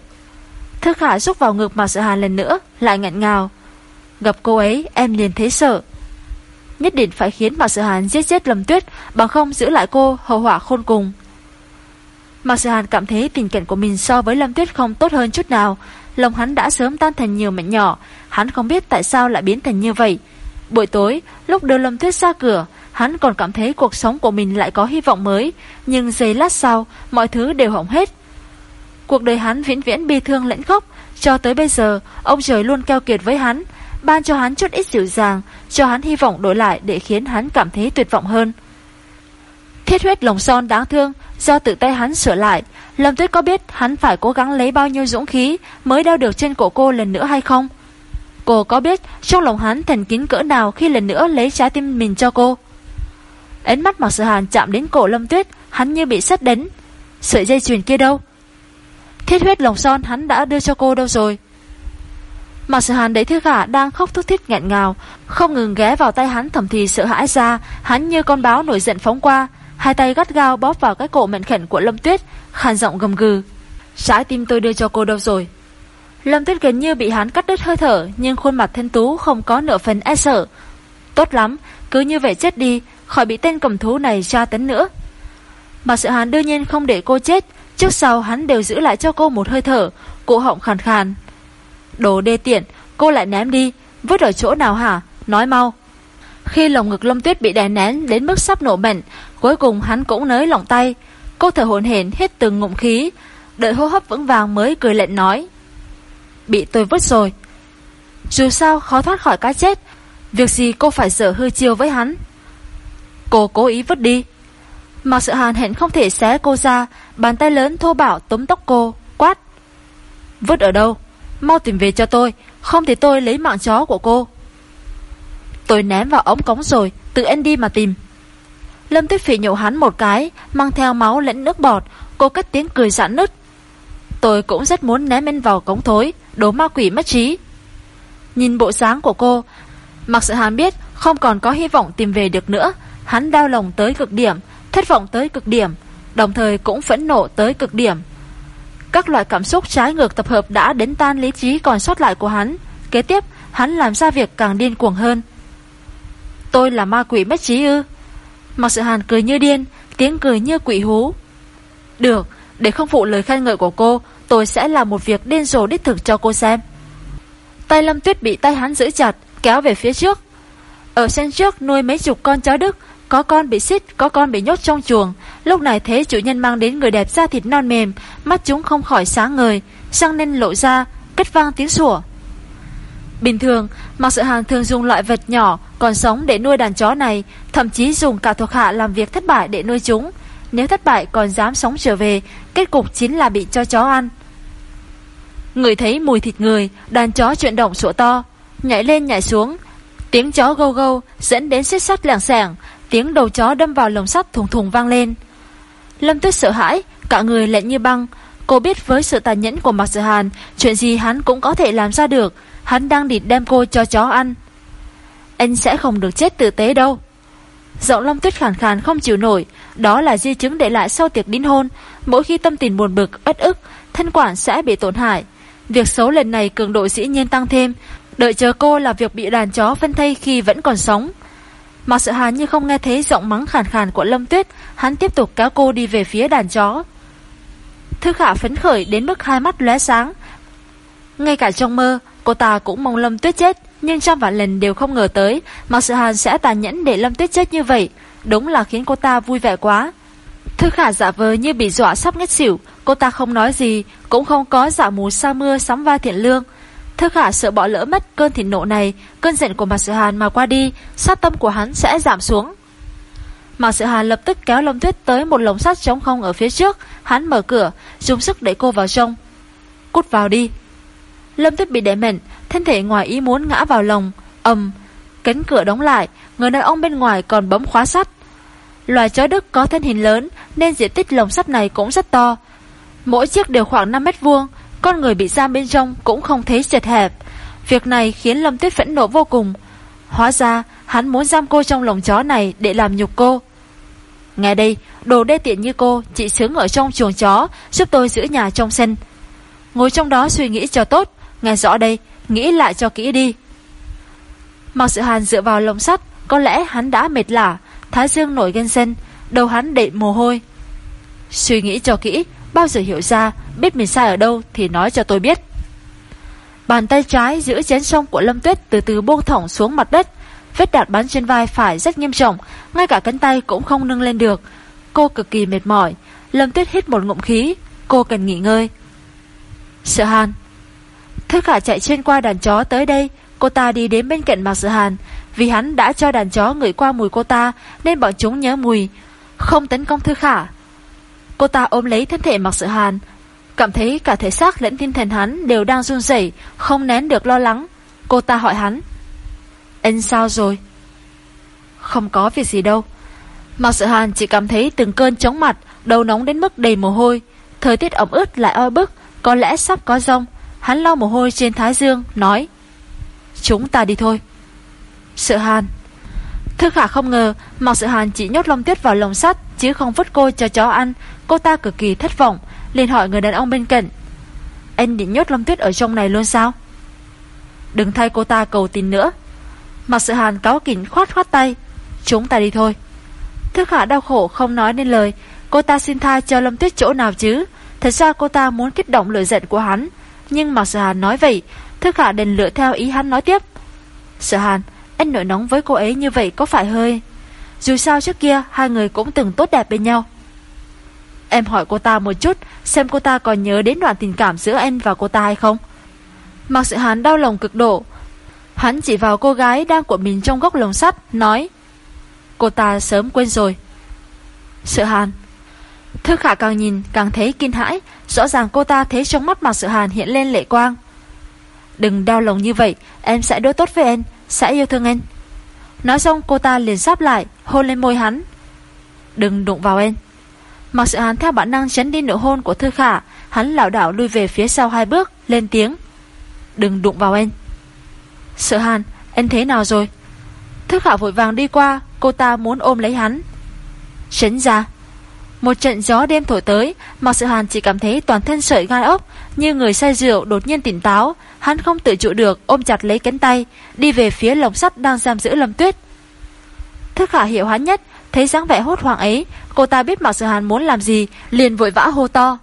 S1: Thức Khả rút vào ngực mà sợ Hàn lần nữa, lại ngặn ngào. Gặp cô ấy, em liền thấy sợ. Nhất định phải khiến mà sợ Hàn giết chết Lâm Tuyết, bằng không giữ lại cô hậu họa khôn cùng. Mạc sự Hàn cảm thấy tình cảnh của mình so với Lâm Tuyết không tốt hơn chút nào. Lòng hắn đã sớm tan thành nhiều mảnh nhỏ, hắn không biết tại sao lại biến thành như vậy. Buổi tối, lúc đưa Lâm Tuyết ra cửa, hắn còn cảm thấy cuộc sống của mình lại có hy vọng mới, nhưng giây lát sau, mọi thứ đều hỏng hết. Cuộc đời hắn viễn viễn bi thương lẫn khóc, cho tới bây giờ, ông trời luôn keo kiệt với hắn, ban cho hắn chút ít dịu dàng, cho hắn hy vọng đổi lại để khiến hắn cảm thấy tuyệt vọng hơn. Thiết huyết lồng son đáng thương, do tự tay hắn sửa lại, Lâm Tuyết có biết hắn phải cố gắng lấy bao nhiêu dũng khí mới đeo được trên cổ cô lần nữa hay không? Cô có biết trong lòng hắn thần kín cỡ nào khi lần nữa lấy trái tim mình cho cô? Ánh mắt Mặc Sự Hàn chạm đến cổ Lâm Tuyết, hắn như bị sét đánh. Sợi dây chuyền kia đâu? Thiết huyết lồng son hắn đã đưa cho cô đâu rồi? Mặc Sự Hàn đấy Thư Khả đang khóc thút thít nghẹn ngào, không ngừng ghé vào tay hắn thầm thì sợ hãi ra, hắn như con báo nổi giận phóng qua, hai tay gắt gao bóp vào cái cổ mệnh khẩn của Lâm Tuyết, khàn giọng gầm gừ. Trái tim tôi đưa cho cô đâu rồi? Lâm Tuyết gần như bị hắn cắt đứt hơi thở, nhưng khuôn mặt thanh tú không có nửa phần e sợ. Tốt lắm, cứ như vậy chết đi, khỏi bị tên cầm thú này tra tấn nữa. Mà sự hắn đương nhiên không để cô chết, trước sau hắn đều giữ lại cho cô một hơi thở, cổ họng khàn khàn. Đồ đê tiện, cô lại ném đi, vứt ở chỗ nào hả? Nói mau. Khi lồng ngực Lâm Tuyết bị đè nén đến mức sắp nổ mạnh, cuối cùng hắn cũng nới lỏng tay. Cô thở hổn hển hít từng ngụm khí, đợi hô hấp vững vàng mới cười lệnh nói. Bị tôi vứt rồi. Dù sao khó thoát khỏi cái chết, việc gì cô phải sợ hư chiêu với hắn. Cô cố ý vứt đi. Mặc sợ hàn hẹn không thể xé cô ra, bàn tay lớn thô bảo túm tóc cô, quát. Vứt ở đâu? Mau tìm về cho tôi, không thì tôi lấy mạng chó của cô. Tôi ném vào ống cống rồi, tự anh đi mà tìm. Lâm Tuyết Phỉ nhổ hắn một cái, mang theo máu lẫn nước bọt, cô cất tiếng cười giãn nứt. Tôi cũng rất muốn ném em vào cống thối, đố ma quỷ mất trí. Nhìn bộ dáng của cô, Mặc sự hàn biết không còn có hy vọng tìm về được nữa, hắn đau lòng tới cực điểm, thất vọng tới cực điểm, đồng thời cũng phẫn nộ tới cực điểm. Các loại cảm xúc trái ngược tập hợp đã đến tan lý trí còn sót lại của hắn. Kế tiếp, hắn làm ra việc càng điên cuồng hơn. Tôi là ma quỷ mất trí ư? Mặc sự hàn cười như điên, tiếng cười như quỷ hú. Được, để không phụ lời khen ngợi của cô, tôi sẽ làm một việc điên rồ đích thực cho cô xem. Tay Lâm Tuyết bị tay hắn giữ chặt, kéo về phía trước. Ở sân trước nuôi mấy chục con chó Đức, có con bị xít, có con bị nhốt trong chuồng. Lúc này thế chủ nhân mang đến người đẹp da thịt non mềm, mắt chúng không khỏi sáng ngời, răng nên lộ ra, kết vang tiếng sủa. Bình thường, Mạc Sự Hàn thường dùng loại vật nhỏ còn sống để nuôi đàn chó này, thậm chí dùng cả thuộc hạ làm việc thất bại để nuôi chúng. Nếu thất bại còn dám sống trở về, kết cục chính là bị cho chó ăn. Người thấy mùi thịt người, đàn chó chuyển động sủa to, nhảy lên nhảy xuống. Tiếng chó gâu gâu dẫn đến xích sắt lẻng sẻng, tiếng đầu chó đâm vào lồng sắt thùng thùng vang lên. Lâm Tuyết sợ hãi, cả người lạnh như băng. Cô biết với sự tàn nhẫn của Mạc Sở Hàn, chuyện gì hắn cũng có thể làm ra được. Hắn đang định đem cô cho chó ăn. Anh sẽ không được chết tử tế đâu. Giọng Long Tuyết khàn khàn không chịu nổi, đó là di chứng để lại sau tiệc đính hôn. Mỗi khi tâm tình buồn bực, uất ức, thân quản sẽ bị tổn hại. Việc xấu lần này cường độ dĩ nhiên tăng thêm, Đợi chờ cô là việc bị đàn chó phân thây khi vẫn còn sống. Mạc Sự Hàn như không nghe thấy giọng mắng khàn khàn của Lâm Tuyết, hắn tiếp tục kéo cô đi về phía đàn chó. Thư Khả phấn khởi đến mức hai mắt lóe sáng. Ngay cả trong mơ, cô ta cũng mong Lâm Tuyết chết, nhưng trăm vạn lần đều không ngờ tới Mạc Sự Hàn sẽ tàn nhẫn để Lâm Tuyết chết như vậy. Đúng là khiến cô ta vui vẻ quá. Thư Khả giả vờ như bị dọa sắp ngất xỉu, cô ta không nói gì, cũng không có giả mù sa mưa sắm vai thiện lương. Thư Khả sợ bỏ lỡ mất cơn thịnh nộ này, cơn giận của Mạc Sự Hàn mà qua đi, sát tâm của hắn sẽ giảm xuống. Mạc Sự Hàn lập tức kéo Lâm Tuyết tới một lồng sắt trống không ở phía trước, hắn mở cửa, dùng sức đẩy cô vào trong. Cút vào đi. Lâm Tuyết bị đẩy mệnh, thân thể ngoài ý muốn ngã vào lồng, ầm, cánh cửa đóng lại, người đàn ông bên ngoài còn bấm khóa sắt. Loài chó Đức có thân hình lớn nên diện tích lồng sắt này cũng rất to. Mỗi chiếc đều khoảng 5 mét vuông, con người bị giam bên trong cũng không thấy chật hẹp. Việc này khiến Lâm Tuyết phẫn nộ vô cùng. Hóa ra, hắn muốn giam cô trong lồng chó này để làm nhục cô. Nghe đây, đồ đê tiện như cô, chị sướng ở trong chuồng chó, giúp tôi giữ nhà trong sân. Ngồi trong đó suy nghĩ cho tốt, nghe rõ đây, nghĩ lại cho kỹ đi. Mặc sự hàn dựa vào lồng sắt, có lẽ hắn đã mệt lả, thái dương nổi gân sân, đầu hắn đệm mồ hôi. Suy nghĩ cho kỹ, bao giờ hiểu ra, biết mình sai ở đâu thì nói cho tôi biết. Bàn tay trái giữ chén sông của Lâm Tuyết từ từ buông thỏng xuống mặt đất. Vết đạn bắn trên vai phải rất nghiêm trọng, ngay cả cánh tay cũng không nâng lên được. Cô cực kỳ mệt mỏi. Lâm Tuyết hít một ngụm khí, cô cần nghỉ ngơi. Sợ Hàn Thức Khả chạy trên qua đàn chó tới đây, cô ta đi đến bên cạnh Mạc Sợ Hàn. Vì hắn đã cho đàn chó ngửi qua mùi cô ta nên bọn chúng nhớ mùi, không tấn công Thư Khả. Cô ta ôm lấy thân thể Mạc Sợ Hàn, cảm thấy cả thể xác lẫn tinh thần hắn đều đang run rẩy, không nén được lo lắng. Cô ta hỏi hắn, anh sao rồi? Không có việc gì đâu. Mạc sự Hàn chỉ cảm thấy từng cơn chóng mặt, đầu nóng đến mức đầy mồ hôi. Thời tiết ẩm ướt lại oi bức, có lẽ sắp có rông. Hắn lau mồ hôi trên thái dương, nói Chúng ta đi thôi. sự Hàn Thư Khả không ngờ Mạc sự Hàn chỉ nhốt Long Tuyết vào lồng sắt Chứ không vứt cô cho chó ăn Cô ta cực kỳ thất vọng liền hỏi người đàn ông bên cạnh Anh định nhốt Long Tuyết ở trong này luôn sao Đừng thay cô ta cầu tin nữa mặc sự Hàn cáo kính khoát khoát tay. Chúng ta đi thôi. Thức Khả đau khổ không nói nên lời. Cô ta xin tha cho Lâm Tuyết chỗ nào chứ? Thật ra cô ta muốn kích động lửa giận của hắn. Nhưng mặc Sợ Hàn nói vậy, Thức Khả đành lựa theo ý hắn nói tiếp. Sợ Hàn, Anh nổi nóng với cô ấy như vậy có phải hơi? Dù sao trước kia, Hai người cũng từng tốt đẹp bên nhau. Em hỏi cô ta một chút, Xem cô ta còn nhớ đến đoạn tình cảm giữa anh và cô ta hay không? Mặc Sự Hàn đau lòng cực độ Hắn chỉ vào cô gái đang của mình trong góc lồng sắt, Nói, Cô ta sớm quên rồi. Sự Hàn Thư khả càng nhìn càng thấy kinh hãi, Rõ ràng cô ta thấy trong mắt mặt Sự Hàn hiện lên lệ quang. Đừng đau lòng như vậy, Em sẽ đối tốt với em, Sẽ yêu thương em. Nói xong cô ta liền sắp lại, Hôn lên môi hắn. Đừng đụng vào em. Mặc sự hàn theo bản năng chấn đi nụ hôn của Thư Khả, Hắn lảo đảo lui về phía sau hai bước, Lên tiếng, Đừng đụng vào em. Sợ hàn anh thế nào rồi? Thức Khả vội vàng đi qua, Cô ta muốn ôm lấy hắn. Chấn ra Một trận gió đêm thổi tới, Mặc sự hàn chỉ cảm thấy toàn thân sợi gai ốc, Như người say rượu đột nhiên tỉnh táo. Hắn không tự trụ được ôm chặt lấy cánh tay, Đi về phía lồng sắt đang giam giữ Lâm Tuyết. Thức khả hiểu hắn nhất, Thấy dáng vẻ hốt hoảng ấy, Cô ta biết Mạc Sợ Hàn muốn làm gì, Liền vội vã hô to.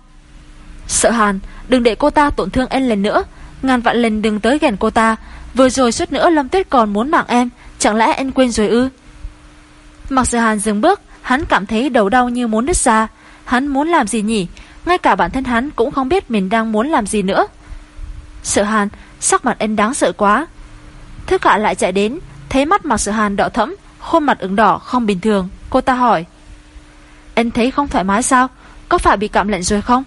S1: Sợ Hàn, đừng để cô ta tổn thương em lần nữa, Ngàn vạn lần đừng tới gần cô ta Vừa rồi suốt nữa Lâm Tuyết còn muốn mạng em, Chẳng lẽ em quên rồi ư? Mặc sự Hàn dừng bước, Hắn cảm thấy đầu đau như muốn đứt ra. Hắn muốn làm gì nhỉ? Ngay cả bản thân hắn cũng không biết mình đang muốn làm gì nữa. Sợ Hàn, Sắc mặt em đáng sợ quá. Thức hạ lại chạy đến, Thấy mắt mặc sự Hàn đỏ thẫm, Khuôn mặt ửng đỏ không bình thường, Cô ta hỏi. Em thấy không thoải mái sao? Có phải bị cảm lạnh rồi không?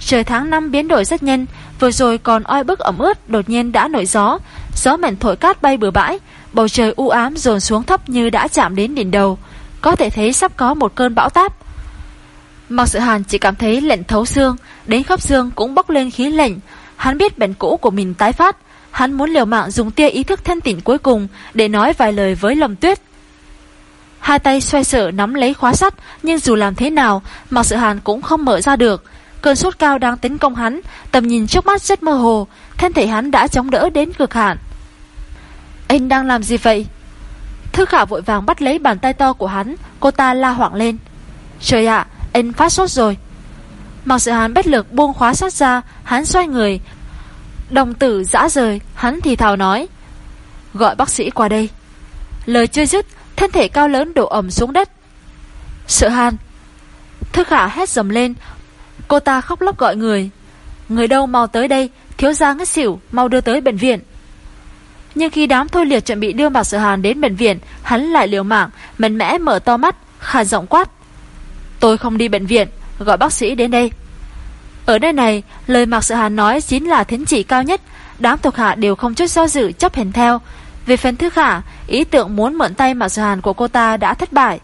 S1: Trời tháng 5 biến đổi rất nhanh Vừa rồi còn oi bức ẩm ướt, Đột nhiên đã nổi gió. Gió mạnh thổi cát bay bừa bãi. Bầu trời u ám dồn xuống thấp như đã chạm đến đỉnh đầu. Có thể thấy sắp có một cơn bão táp. Mặc sự hàn chỉ cảm thấy lạnh thấu xương, Đến khắp xương cũng bốc lên khí lạnh. Hắn biết bệnh cũ của mình tái phát. Hắn muốn liều mạng dùng tia ý thức thanh tỉnh cuối cùng Để nói vài lời với lầm tuyết. Hai tay xoay sở nắm lấy khóa sắt, Nhưng dù làm thế nào, Mạc Sự Hàn cũng không mở ra được. Cơn sốt cao đang tấn công hắn, tầm nhìn trước mắt rất mơ hồ, thân thể hắn đã chống đỡ đến cực hạn. Anh đang làm gì vậy? Thư khả vội vàng bắt lấy bàn tay to của hắn, cô ta la hoảng lên. Trời ạ, anh phát sốt rồi. Mặc sự hắn bất lực buông khóa sát ra, hắn xoay người. Đồng tử dã rời, hắn thì thào nói. Gọi bác sĩ qua đây. Lời chưa dứt, thân thể cao lớn đổ ẩm xuống đất. Sợ hàn. thư khả hét dầm lên. Cô ta khóc lóc gọi người. Người đâu mau tới đây, thiếu gia ngất xỉu, mau đưa tới bệnh viện. Nhưng khi đám thôi liệt chuẩn bị đưa Mạc Sở Hàn đến bệnh viện, hắn lại liều mạng, mạnh mẽ mở to mắt, khả giọng quát. Tôi không đi bệnh viện, gọi bác sĩ đến đây. Ở nơi này, lời Mạc Sở Hàn nói chính là thiến chỉ cao nhất, đám thuộc hạ đều không chút do dự chấp hành theo. Về phần thứ khả, ý tưởng muốn mượn tay Mạc Sở Hàn của cô ta đã thất bại.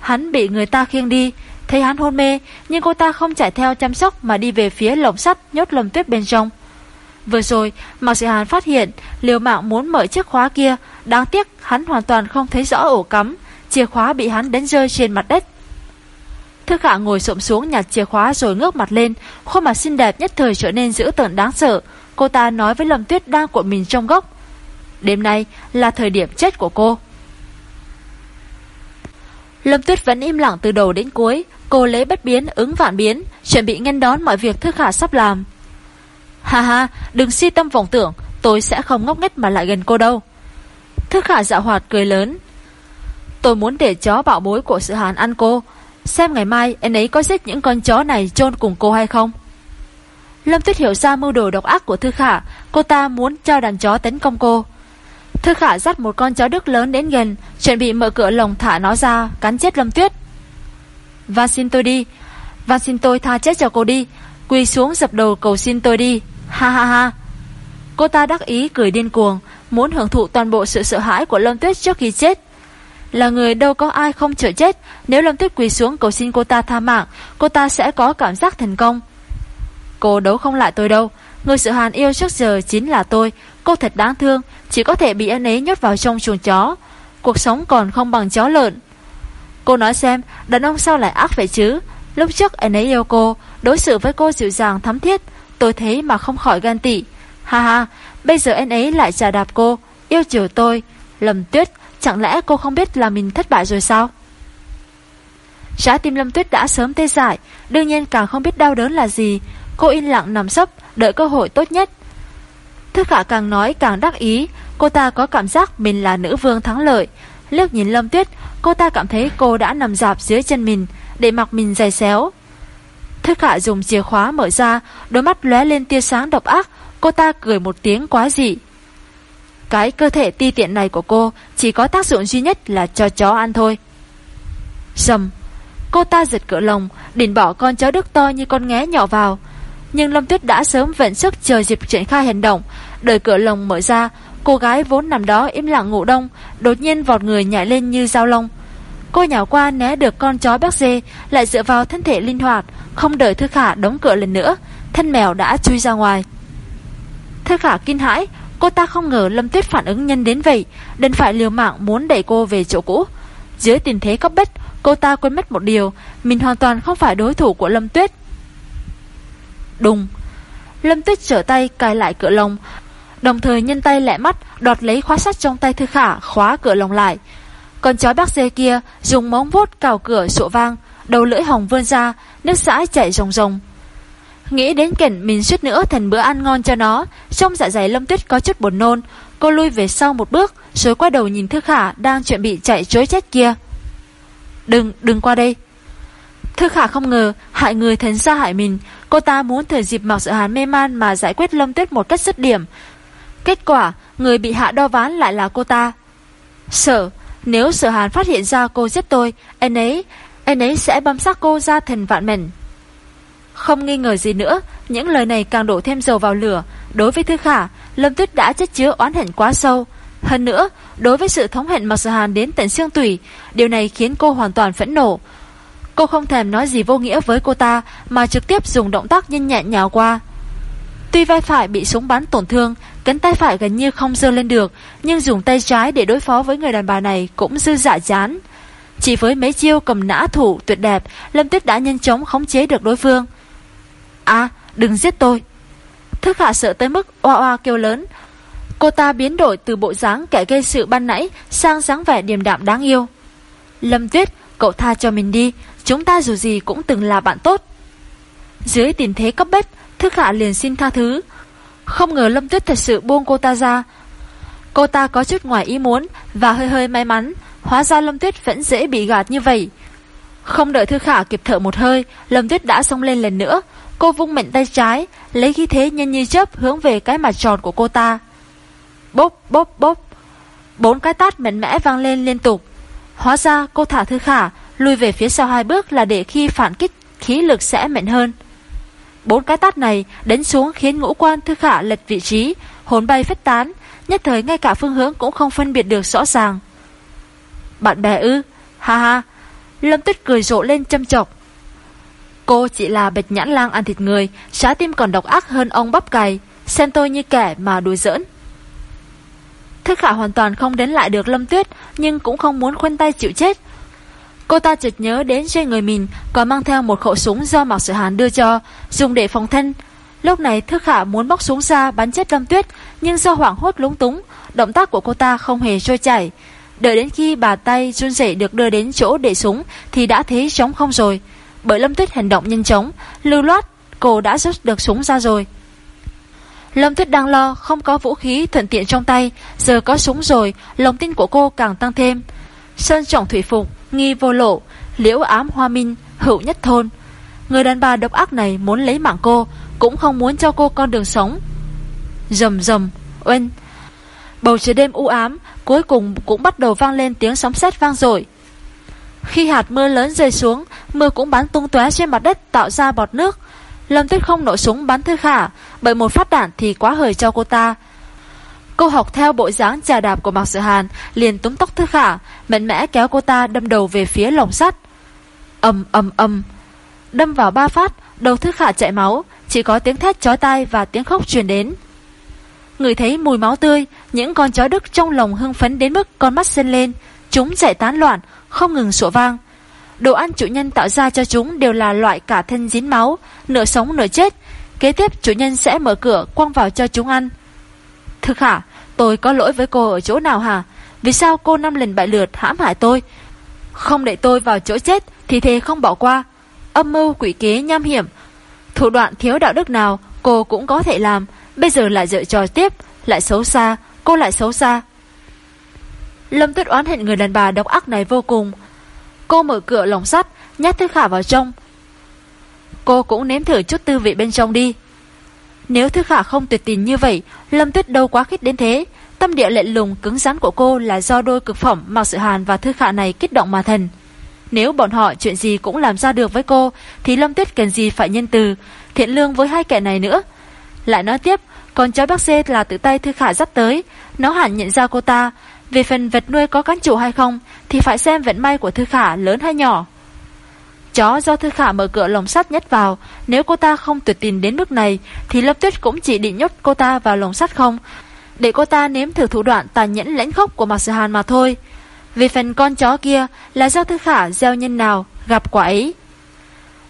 S1: Hắn bị người ta khiêng đi, thấy hắn hôn mê, nhưng cô ta không chạy theo chăm sóc mà đi về phía lồng sắt nhốt lồng tuyết bên trong. Vừa rồi, Mạc Sĩ Hàn phát hiện liều mạng muốn mở chiếc khóa kia, đáng tiếc hắn hoàn toàn không thấy rõ ổ cắm, chìa khóa bị hắn đánh rơi trên mặt đất. Thức hạ ngồi xộm xuống nhặt chìa khóa rồi ngước mặt lên, khuôn mặt xinh đẹp nhất thời trở nên dữ tợn đáng sợ. Cô ta nói với Lâm Tuyết đang cuộn mình trong góc. Đêm nay là thời điểm chết của cô. Lâm Tuyết vẫn im lặng từ đầu đến cuối, cô lấy bất biến ứng vạn biến, chuẩn bị ngăn đón mọi việc Thức Khả sắp làm. Ha ha, đừng si tâm vọng tưởng, tôi sẽ không ngốc nghếch mà lại gần cô đâu. Thức Khả dạo hoạt cười lớn. Tôi muốn để chó bạo bối của sự hàn ăn cô, xem ngày mai anh ấy có giết những con chó này chôn cùng cô hay không. Lâm Tuyết hiểu ra mưu đồ độc ác của Thư Khả, cô ta muốn cho đàn chó tấn công cô. Thư Khả dắt một con chó đức lớn đến gần, chuẩn bị mở cửa lồng thả nó ra, cắn chết Lâm Tuyết. Và xin tôi đi, và xin tôi tha chết cho cô đi, quỳ xuống dập đầu cầu xin tôi đi, ha ha ha. Cô ta đắc ý cười điên cuồng, muốn hưởng thụ toàn bộ sự sợ hãi của Lâm Tuyết trước khi chết. Là người đâu có ai không chờ chết, nếu Lâm Tuyết quỳ xuống cầu xin cô ta tha mạng, cô ta sẽ có cảm giác thành công. Cô đấu không lại tôi đâu, người sự hàn yêu trước giờ chính là tôi, cô thật đáng thương, chỉ có thể bị anh ấy nhốt vào trong chuồng chó. Cuộc sống còn không bằng chó lợn. Cô nói xem, đàn ông sao lại ác vậy chứ? Lúc trước anh ấy yêu cô, đối xử với cô dịu dàng thắm thiết, tôi thấy mà không khỏi gan tị. Ha ha, bây giờ anh ấy lại trả đạp cô, yêu chiều tôi. Lầm tuyết, chẳng lẽ cô không biết là mình thất bại rồi sao? Trái tim Lâm Tuyết đã sớm tê dại, đương nhiên càng không biết đau đớn là gì. Cô im lặng nằm sấp, đợi cơ hội tốt nhất. Thức khả càng nói càng đắc ý, cô ta có cảm giác mình là nữ vương thắng lợi. Liếc nhìn Lâm Tuyết, cô ta cảm thấy cô đã nằm dạp dưới chân mình, để mặc mình dày xéo. Thức khả dùng chìa khóa mở ra, đôi mắt lóe lên tia sáng độc ác, cô ta cười một tiếng quá dị. Cái cơ thể ti tiện này của cô chỉ có tác dụng duy nhất là cho chó ăn thôi. Sầm, cô ta giật cửa lồng, định bỏ con chó đức to như con nghé nhỏ vào. Nhưng Lâm Tuyết đã sớm vận sức chờ dịp triển khai hành động, đợi cửa lồng mở ra, cô gái vốn nằm đó im lặng ngủ đông, đột nhiên vọt người nhảy lên như dao lông. Cô nhào qua né được con chó bác dê, lại dựa vào thân thể linh hoạt, không đợi Thư Khả đóng cửa lần nữa, thân mèo đã chui ra ngoài. Thư Khả kinh hãi, cô ta không ngờ Lâm Tuyết phản ứng nhanh đến vậy, đành phải liều mạng muốn đẩy cô về chỗ cũ. Dưới tình thế cấp bách, cô ta quên mất một điều, mình hoàn toàn không phải đối thủ của Lâm Tuyết. Đùng, Lâm Tuyết trở tay cài lại cửa lồng, đồng thời nhân tay lẹ mắt đoạt lấy khóa sắt trong tay Thư Khả khóa cửa lồng lại. Con chó bác dê kia dùng móng vuốt cào cửa sộ vang, đầu lưỡi hồng vươn ra, nước xã chảy rồng rồng. Nghĩ đến cảnh mình suýt nữa thành bữa ăn ngon cho nó, trong dạ dày Lâm Tuyết có chút buồn nôn, cô lui về sau một bước, rồi quay đầu nhìn Thư Khả đang chuẩn bị chạy trối chết kia. Đừng, đừng qua đây. Thư Khả không ngờ hại người thành ra hại mình, cô ta muốn thời dịp mặc sự hán mê man mà giải quyết Lâm Tuyết một cách dứt điểm. Kết quả, người bị hạ đo ván lại là cô ta. Sợ, nếu sở hàn phát hiện ra cô giết tôi, anh ấy, anh ấy sẽ băm xác cô ra thành vạn mảnh. Không nghi ngờ gì nữa, những lời này càng đổ thêm dầu vào lửa. Đối với Thư Khả, Lâm Tuyết đã chất chứa oán hận quá sâu. Hơn nữa, đối với sự thống hận mặc Sở Hàn đến tận xương tủy, điều này khiến cô hoàn toàn phẫn nộ. Cô không thèm nói gì vô nghĩa với cô ta, mà trực tiếp dùng động tác nhanh nhẹn nhào qua. Tuy vai phải bị súng bắn tổn thương, cánh tay phải gần như không dơ lên được, nhưng dùng tay trái để đối phó với người đàn bà này cũng dư dạ chán. Chỉ với mấy chiêu cầm nã thủ tuyệt đẹp, Lâm Tuyết đã nhanh chóng khống chế được đối phương. À đừng giết tôi. Thức hạ sợ tới mức oa oa kêu lớn. Cô ta biến đổi từ bộ dáng kẻ gây sự ban nãy Sang dáng vẻ điềm đạm đáng yêu. Lâm Tuyết Cậu tha cho mình đi. Chúng ta dù gì cũng từng là bạn tốt. Dưới tình thế cấp bách Thức hạ liền xin tha thứ. Không ngờ Lâm Tuyết thật sự buông cô ta ra. Cô ta có chút ngoài ý muốn Và hơi hơi may mắn, Hóa ra Lâm Tuyết vẫn dễ bị gạt như vậy. Không đợi Thư Khả kịp thở một hơi, Lâm Tuyết đã xông lên lần nữa. Cô vung mạnh tay trái, Lấy khí thế nhanh như chớp hướng về cái mặt tròn của cô ta. Bốp bốp bốp. Bốn cái tát mạnh mẽ vang lên liên tục. Hóa ra cô thả Thư Khả Lùi về phía sau hai bước là để khi phản kích, Khí lực sẽ mạnh hơn. Bốn cái tát này đánh xuống khiến ngũ quan Thư Khả lật vị trí, Hồn bay phách tán, Nhất thời ngay cả phương hướng cũng không phân biệt được rõ ràng. Bạn bè ư? Ha ha. Lâm Tuyết cười rộ lên châm chọc. Cô chỉ là bạch nhãn lang ăn thịt người, Trái tim còn độc ác hơn ông bắp cày, Xem tôi như kẻ mà đùi giỡn. Thức khả hoàn toàn không đến lại được Lâm Tuyết, Nhưng cũng không muốn khuân tay chịu chết. Cô ta chợt nhớ đến trên người mình Còn mang theo một khẩu súng do Mạc Sử Hàn đưa cho, Dùng để phòng thân. Lúc này Thư Khả muốn bóc súng ra bắn chết Lâm Tuyết, Nhưng do hoảng hốt lúng túng, Động tác của cô ta không hề trôi chảy. Đợi đến khi bà tay run rẩy được đưa đến chỗ để súng Thì đã thấy trống không rồi. Bởi Lâm Tuyết hành động nhanh chóng, Lưu loát, cô đã rút được súng ra rồi. Lâm Tuyết đang lo, không có vũ khí thuận tiện trong tay, Giờ có súng rồi, Lòng tin của cô càng tăng thêm. Sơn trọng thủy phục Nghi vô lộ, Liễu ám hoa minh, Hữu nhất thôn. Người đàn bà độc ác này muốn lấy mạng cô, Cũng không muốn cho cô con đường sống. Rầm rầm, Oanh. Bầu trời đêm u ám, Cuối cùng cũng bắt đầu vang lên tiếng sóng sét vang dội. Khi hạt mưa lớn rơi xuống, Mưa cũng bắn tung tóe trên mặt đất Tạo ra bọt nước. Lâm Tuyết không nổ súng bắn Thư Khả, Bởi một phát đạn thì quá hời cho cô ta. Cô học theo bộ dáng trà đạp của Mạc Sự Hàn, Liền túm tóc Thư Khả, Mạnh mẽ kéo cô ta đâm đầu về phía lồng sắt. Âm âm âm Đâm vào ba phát, Đầu Thư Khả chạy máu, Chỉ có tiếng thét chói tai và tiếng khóc truyền đến. Người thấy mùi máu tươi, Những con chó đức trong lồng hưng phấn đến mức con mắt xên lên. Chúng chạy tán loạn, Không ngừng sủa vang. Đồ ăn chủ nhân tạo ra cho chúng đều là loại cả thân dính máu, Nửa sống nửa chết. Kế tiếp, chủ nhân sẽ mở cửa quăng vào cho chúng ăn. Thực hả? Tôi có lỗi với cô ở chỗ nào hả? Vì sao cô năm lần bại lượt hãm hại tôi? Không để tôi vào chỗ chết Thì thề không bỏ qua. Âm mưu quỷ kế nham hiểm. Thủ đoạn thiếu đạo đức nào cô cũng có thể làm. Bây giờ lại dựa trò tiếp, Lại xấu xa, Cô lại xấu xa. Lâm tuyết oán hận người đàn bà độc ác này vô cùng. Cô mở cửa lồng sắt, Nhét Thư Khả vào trong. Cô cũng nếm thử chút tư vị bên trong đi. Nếu Thư Khả không tuyệt tình như vậy Lâm tuyết đâu quá khích đến thế Tâm địa lệ lùng cứng rắn của cô Là do đôi cực phẩm Mạc Sự Hàn và Thư Khả này kích động mà thần Nếu bọn họ chuyện gì cũng làm ra được với cô Thì Lâm Tuyết cần gì phải nhân từ Thiện lương với hai kẻ này nữa lại nói tiếp, con chó bác xê là tự tay Thư Khả dắt tới, nó hẳn nhận ra cô ta. Về phần vật nuôi có cán chủ hay không, thì phải xem vận may của Thư Khả lớn hay nhỏ. Chó do Thư Khả mở cửa lồng sắt nhét vào, nếu cô ta không tuyệt tình đến mức này, thì Lâm Tuyết cũng chỉ định nhốt cô ta vào lồng sắt không, để cô ta nếm thử thủ đoạn tàn nhẫn lãnh khốc của Mạc Sư Hàn mà thôi. vì phần con chó kia là do Thư Khả gieo nhân nào gặp quả ấy.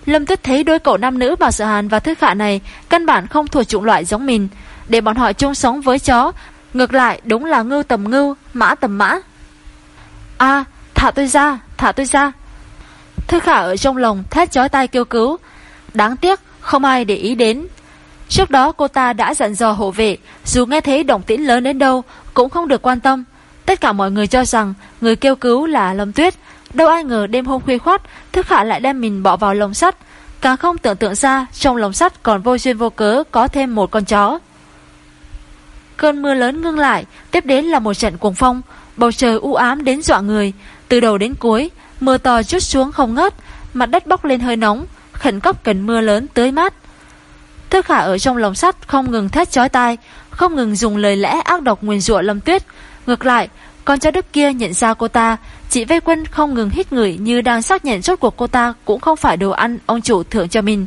S1: Lâm Tuyết thấy đôi cậu nam nữ Bảo Sở Hàn và thư Khả này căn bản không thuộc chủng loại giống mình, để bọn họ chung sống với chó, ngược lại đúng là ngưu tầm ngưu, mã tầm mã. A, thả tôi ra, thả tôi ra. Thư Khả ở trong lòng thét chói tay kêu cứu, đáng tiếc không ai để ý đến. Trước đó cô ta đã dặn dò hộ vệ, dù nghe thấy động tĩnh lớn đến đâu cũng không được quan tâm. Tất cả mọi người cho rằng người kêu cứu là Lâm Tuyết, Đâu ai ngờ đêm hôm khuya khoát Thư Khả lại đem mình bỏ vào lồng sắt. Càng không tưởng tượng ra Trong lồng sắt còn vô duyên vô cớ Có thêm một con chó. Cơn mưa lớn ngưng lại Tiếp đến là một trận cuồng phong. Bầu trời u ám đến dọa người. Từ đầu đến cuối Mưa to chút xuống không ngớt, Mặt đất bốc lên hơi nóng, Khẩn cấp cần mưa lớn tưới mát. Thức khả ở trong lồng sắt không ngừng thét chói tai, Không ngừng dùng lời lẽ ác độc nguyền rủa Lâm Tuyết. Ngược lại, con chó đức kia nhận ra cô ta, Chị vây quân không ngừng hít người Như đang xác nhận chốt cuộc cô ta Cũng không phải đồ ăn ông chủ thưởng cho mình.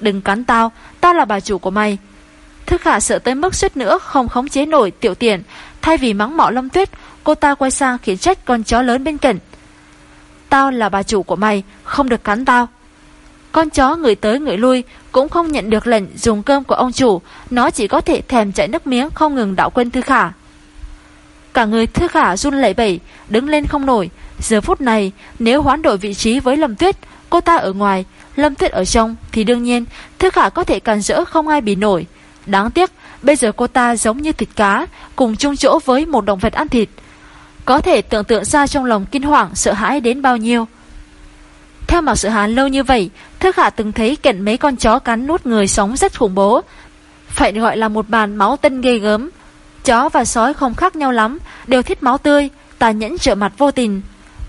S1: Đừng cắn tao Tao là bà chủ của mày. Thức khả sợ tới mức suýt nữa Không khống chế nổi tiểu tiện, Thay vì mắng mọ lâm tuyết, Cô ta quay sang khiến trách con chó lớn bên cạnh. Tao là bà chủ của mày Không được cắn tao Con chó người tới người lui cũng không nhận được lệnh dùng cơm của ông chủ, nó chỉ có thể thèm chạy nước miếng không ngừng đạo quân Thư Khả. Cả người Thư Khả run lẩy bẩy, đứng lên không nổi. Giờ phút này, nếu hoán đổi vị trí với Lâm Tuyết, cô ta ở ngoài, Lâm Tuyết ở trong, thì đương nhiên Thư Khả có thể càn rỡ không ai bị nổi. Đáng tiếc, bây giờ cô ta giống như thịt cá, cùng chung chỗ với một động vật ăn thịt. Có thể tưởng tượng ra trong lòng kinh hoàng sợ hãi đến bao nhiêu. Theo mặc Sự Hàn lâu như vậy, Thức Hạ từng thấy kiện mấy con chó cắn nuốt người sống rất khủng bố. Phải gọi là một bàn máu tân ghê gớm. Chó và sói không khác nhau lắm, đều thích máu tươi, tà nhẫn trợ mặt vô tình.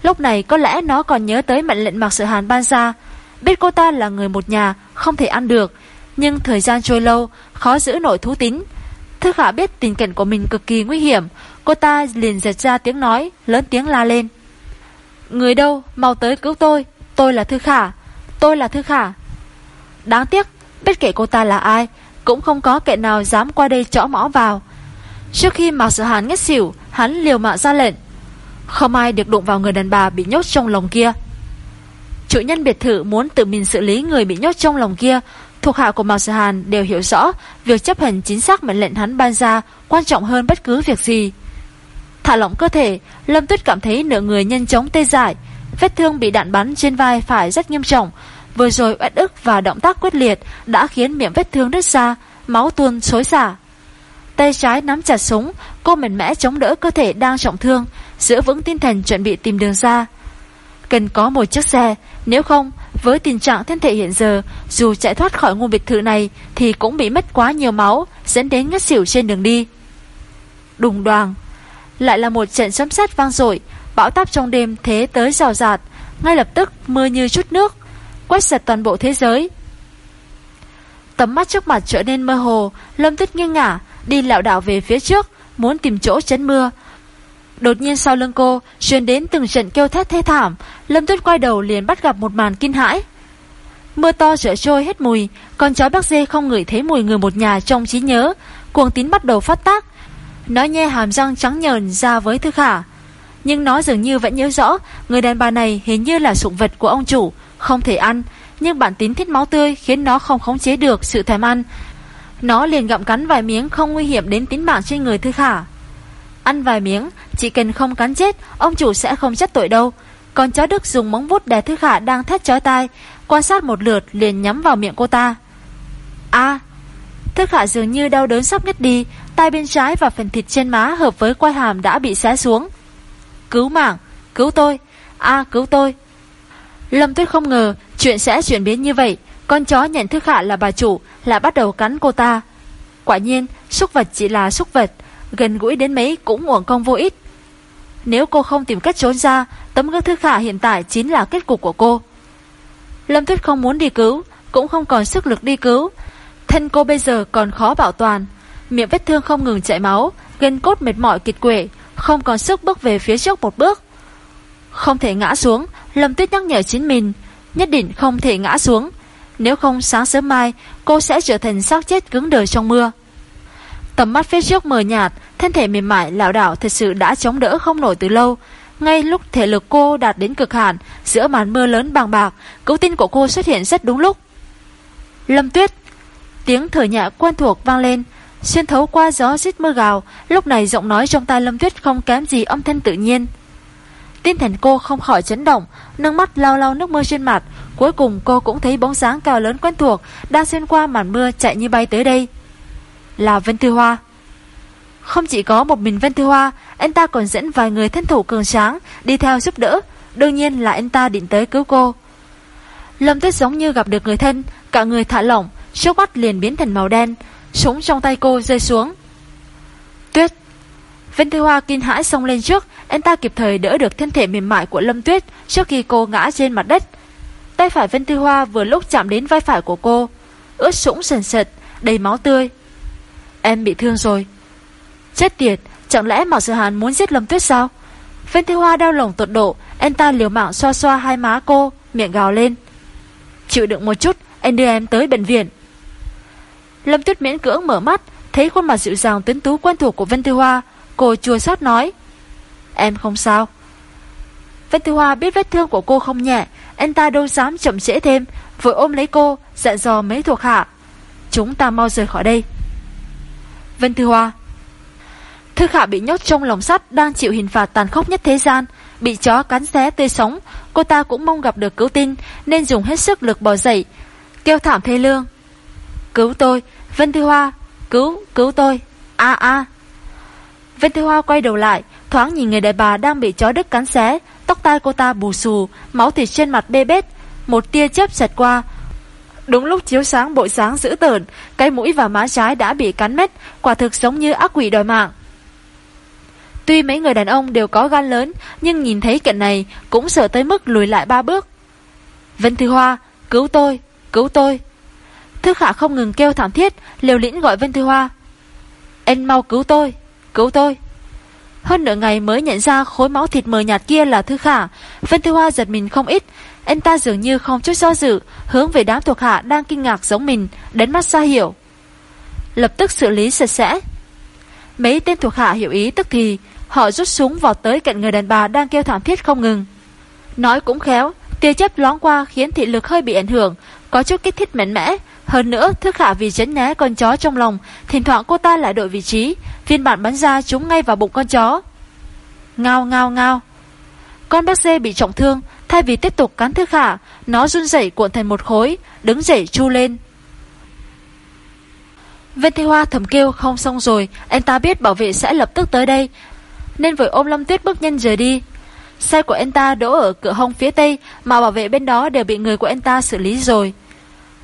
S1: Lúc này có lẽ nó còn nhớ tới mệnh lệnh mặc Sự Hàn ban ra. Biết cô ta là người một nhà, không thể ăn được. Nhưng thời gian trôi lâu, khó giữ nổi thú tính. Thức Hạ biết tình cảnh của mình cực kỳ nguy hiểm. Cô ta liền giật ra tiếng nói, lớn tiếng la lên. Người đâu, mau tới cứu tôi. Tôi là Thư Khả Tôi là Thư Khả Đáng tiếc Bất kể cô ta là ai Cũng không có kẻ nào dám qua đây chõ mõ vào Trước khi Mạc Sở Hàn ngất xỉu Hắn liều mạng ra lệnh Không ai được đụng vào người đàn bà bị nhốt trong lồng kia Chủ nhân biệt thự muốn tự mình xử lý người bị nhốt trong lồng kia Thuộc hạ của Mạc Sở Hàn đều hiểu rõ Việc chấp hành chính xác mệnh lệnh hắn ban ra Quan trọng hơn bất cứ việc gì Thả lỏng cơ thể, Lâm Tuyết cảm thấy nửa người nhanh chóng tê dại. Vết thương bị đạn bắn trên vai phải rất nghiêm trọng. Vừa rồi uất ức và động tác quyết liệt Đã khiến miệng vết thương đứt ra, Máu tuôn xối xả. Tay trái nắm chặt súng, Cô mạnh mẽ chống đỡ cơ thể đang trọng thương, Giữ vững tinh thần chuẩn bị tìm đường ra. Cần có một chiếc xe, Nếu không, với tình trạng thân thể hiện giờ, Dù chạy thoát khỏi ngôi biệt thự này Thì cũng bị mất quá nhiều máu, Dẫn đến ngất xỉu trên đường đi. Đùng đoàn lại là một trận sấm sét vang dội, Bão táp trong đêm thế tới rào rạt, Ngay lập tức mưa như chút nước, Quét sạch toàn bộ thế giới. Tấm mắt trước mặt trở nên mơ hồ, Lâm tuyết nghiêng ngả, Đi lạo đảo về phía trước, Muốn tìm chỗ tránh mưa. Đột nhiên sau lưng cô, truyền đến từng trận kêu thét thê thảm, Lâm tuyết quay đầu liền bắt gặp một màn kinh hãi. Mưa to trở trôi hết mùi, Con chó bác dê không ngửi thấy mùi người một nhà trong trí nhớ, Cuồng tín bắt đầu phát tác nó nhe hàm răng trắng nhờn ra với Thư Khả. Nhưng nó dường như vẫn nhớ rõ, Người đàn bà này hình như là sủng vật của ông chủ, Không thể ăn. Nhưng bản tính thích máu tươi khiến nó không khống chế được sự thèm ăn. Nó liền gặm cắn vài miếng Không nguy hiểm đến tính mạng trên người Thư Khả. Ăn vài miếng, Chỉ cần không cắn chết, Ông chủ sẽ không trách tội đâu. Còn chó Đức dùng móng vuốt đè Thư Khả đang thét chói tai, Quan sát một lượt liền nhắm vào miệng cô ta. A Thư Khả dường như đau đớn sắp ngất đi tay bên trái và phần thịt trên má hợp với quai hàm đã bị xé xuống Cứu mạng, cứu tôi, a cứu tôi. Lâm Tuyết không ngờ chuyện sẽ chuyển biến như vậy. Con chó nhận thức hạ là bà chủ lại bắt đầu cắn cô ta. Quả nhiên, xúc vật chỉ là xúc vật, gần gũi đến mấy cũng uổng công vô ích. Nếu cô không tìm cách trốn ra, tấm gương thức hạ hiện tại chính là kết cục của cô. Lâm Tuyết không muốn đi cứu, cũng không còn sức lực đi cứu. Thân cô bây giờ còn khó bảo toàn. Miệng vết thương không ngừng chảy máu, gân cốt mệt mỏi kiệt quệ, không còn sức bước về phía trước một bước. Không thể ngã xuống, Lâm Tuyết nhắc nhở chính mình, nhất định không thể ngã xuống. Nếu không sáng sớm mai, cô sẽ trở thành xác chết cứng đờ trong mưa. Tầm mắt phía trước mờ nhạt, thân thể mềm mại lão đảo thật sự đã chống đỡ không nổi từ lâu. Ngay lúc thể lực cô đạt đến cực hạn, giữa màn mưa lớn bằng bạc, cứu tin của cô xuất hiện rất đúng lúc. Lâm Tuyết Tiếng thở nhẹ quen thuộc vang lên Xuyên thấu qua gió rít mưa gào, Lúc này giọng nói trong tai Lâm Tuyết không kém gì âm thanh tự nhiên. Tinh thần cô không khỏi chấn động nâng mắt lau lau nước mưa trên mặt. Cuối cùng cô cũng thấy bóng sáng cao lớn quen thuộc Đang xuyên qua màn mưa chạy như bay tới đây. Là Vân Thư Hoa. Không chỉ có một mình Vân Thư Hoa, Anh ta còn dẫn vài người thân thủ cường sáng Đi theo giúp đỡ. Đương nhiên là anh ta định tới cứu cô. Lâm Tuyết giống như gặp được người thân, Cả người thả lỏng, Trước mắt liền biến thành màu đen. Súng trong tay cô rơi xuống. Tuyết. Vinh Thư Hoa kinh hãi xông lên trước. Anh ta kịp thời đỡ được thân thể mềm mại của Lâm Tuyết Trước khi cô ngã trên mặt đất. Tay phải Vinh Thư Hoa vừa lúc chạm đến vai phải của cô, Ướt sũng sần sật, Đầy máu tươi. Em bị thương rồi. Chết tiệt, Chẳng lẽ Mạc Sự Hàn muốn giết Lâm Tuyết sao? Vinh Thư Hoa đau lòng tột độ, Anh ta liều mạng xoa xoa hai má cô, Miệng gào lên. Chịu đựng một chút, Anh đưa em tới bệnh viện. Lâm Tuyết miễn cưỡng mở mắt, thấy khuôn mặt dịu dàng tuyến tú quen thuộc của Vân Thư Hoa, cô chua xót nói: "Em không sao." Vân Thư Hoa biết vết thương của cô không nhẹ, anh ta đâu dám chậm trễ thêm, vội ôm lấy cô, dặn dò mấy thuộc hạ. Chúng ta mau rời khỏi đây. Vân Thư Hoa Thư Khả bị nhốt trong lồng sắt đang chịu hình phạt tàn khốc nhất thế gian, bị chó cắn xé tươi sống, cô ta cũng mong gặp được cứu tinh nên dùng hết sức lực bò dậy, kêu thảm thê lương. Cứu tôi, Vân Thư Hoa, cứu, cứu tôi, a a. Vân Thư Hoa quay đầu lại, thoáng nhìn người đại bà đang bị chó đứt cắn xé, tóc tai cô ta bù xù, máu thịt trên mặt bê bết, một tia chớp xẹt qua. Đúng lúc chiếu sáng bộ sáng dữ tợn, cái mũi và má trái đã bị cắn mét, quả thực giống như ác quỷ đòi mạng. Tuy mấy người đàn ông đều có gan lớn, nhưng nhìn thấy cảnh này cũng sợ tới mức lùi lại ba bước. Vân Thư Hoa, cứu tôi, cứu tôi. Thư Khả không ngừng kêu thảm thiết, liều lĩnh gọi Vân Thư Hoa. Anh mau cứu tôi, cứu tôi. Hơn nửa ngày mới nhận ra khối máu thịt mờ nhạt kia là Thư Khả, Vân Thư Hoa giật mình không ít. Anh ta dường như không chút do dự, hướng về đám thuộc hạ đang kinh ngạc giống mình, đến mắt ra hiểu. Lập tức xử lý sạch sẽ. Mấy tên thuộc hạ hiểu ý tức thì, Họ rút súng vọt tới cạnh người đàn bà đang kêu thảm thiết không ngừng. Nói cũng khéo, tia chớp lón qua khiến thị lực hơi bị ảnh hưởng, có chút kích thích mạnh mẽ. Hơn nữa, thức hạ vì chấn né con chó trong lòng, thỉnh thoảng cô ta lại đổi vị trí, viên bản bắn ra trúng ngay vào bụng con chó. Ngao ngao ngao. Con bác dê bị trọng thương, thay vì tiếp tục cắn thức hạ, nó run rẩy cuộn thành một khối, đứng dậy chu lên. viên Thế Hoa thầm kêu không xong rồi, anh ta biết bảo vệ sẽ lập tức tới đây, nên vội ôm Lâm Tuyết bước nhanh rời đi. Xe của anh ta đỗ ở cửa hông phía tây mà bảo vệ bên đó đều bị người của anh ta xử lý rồi.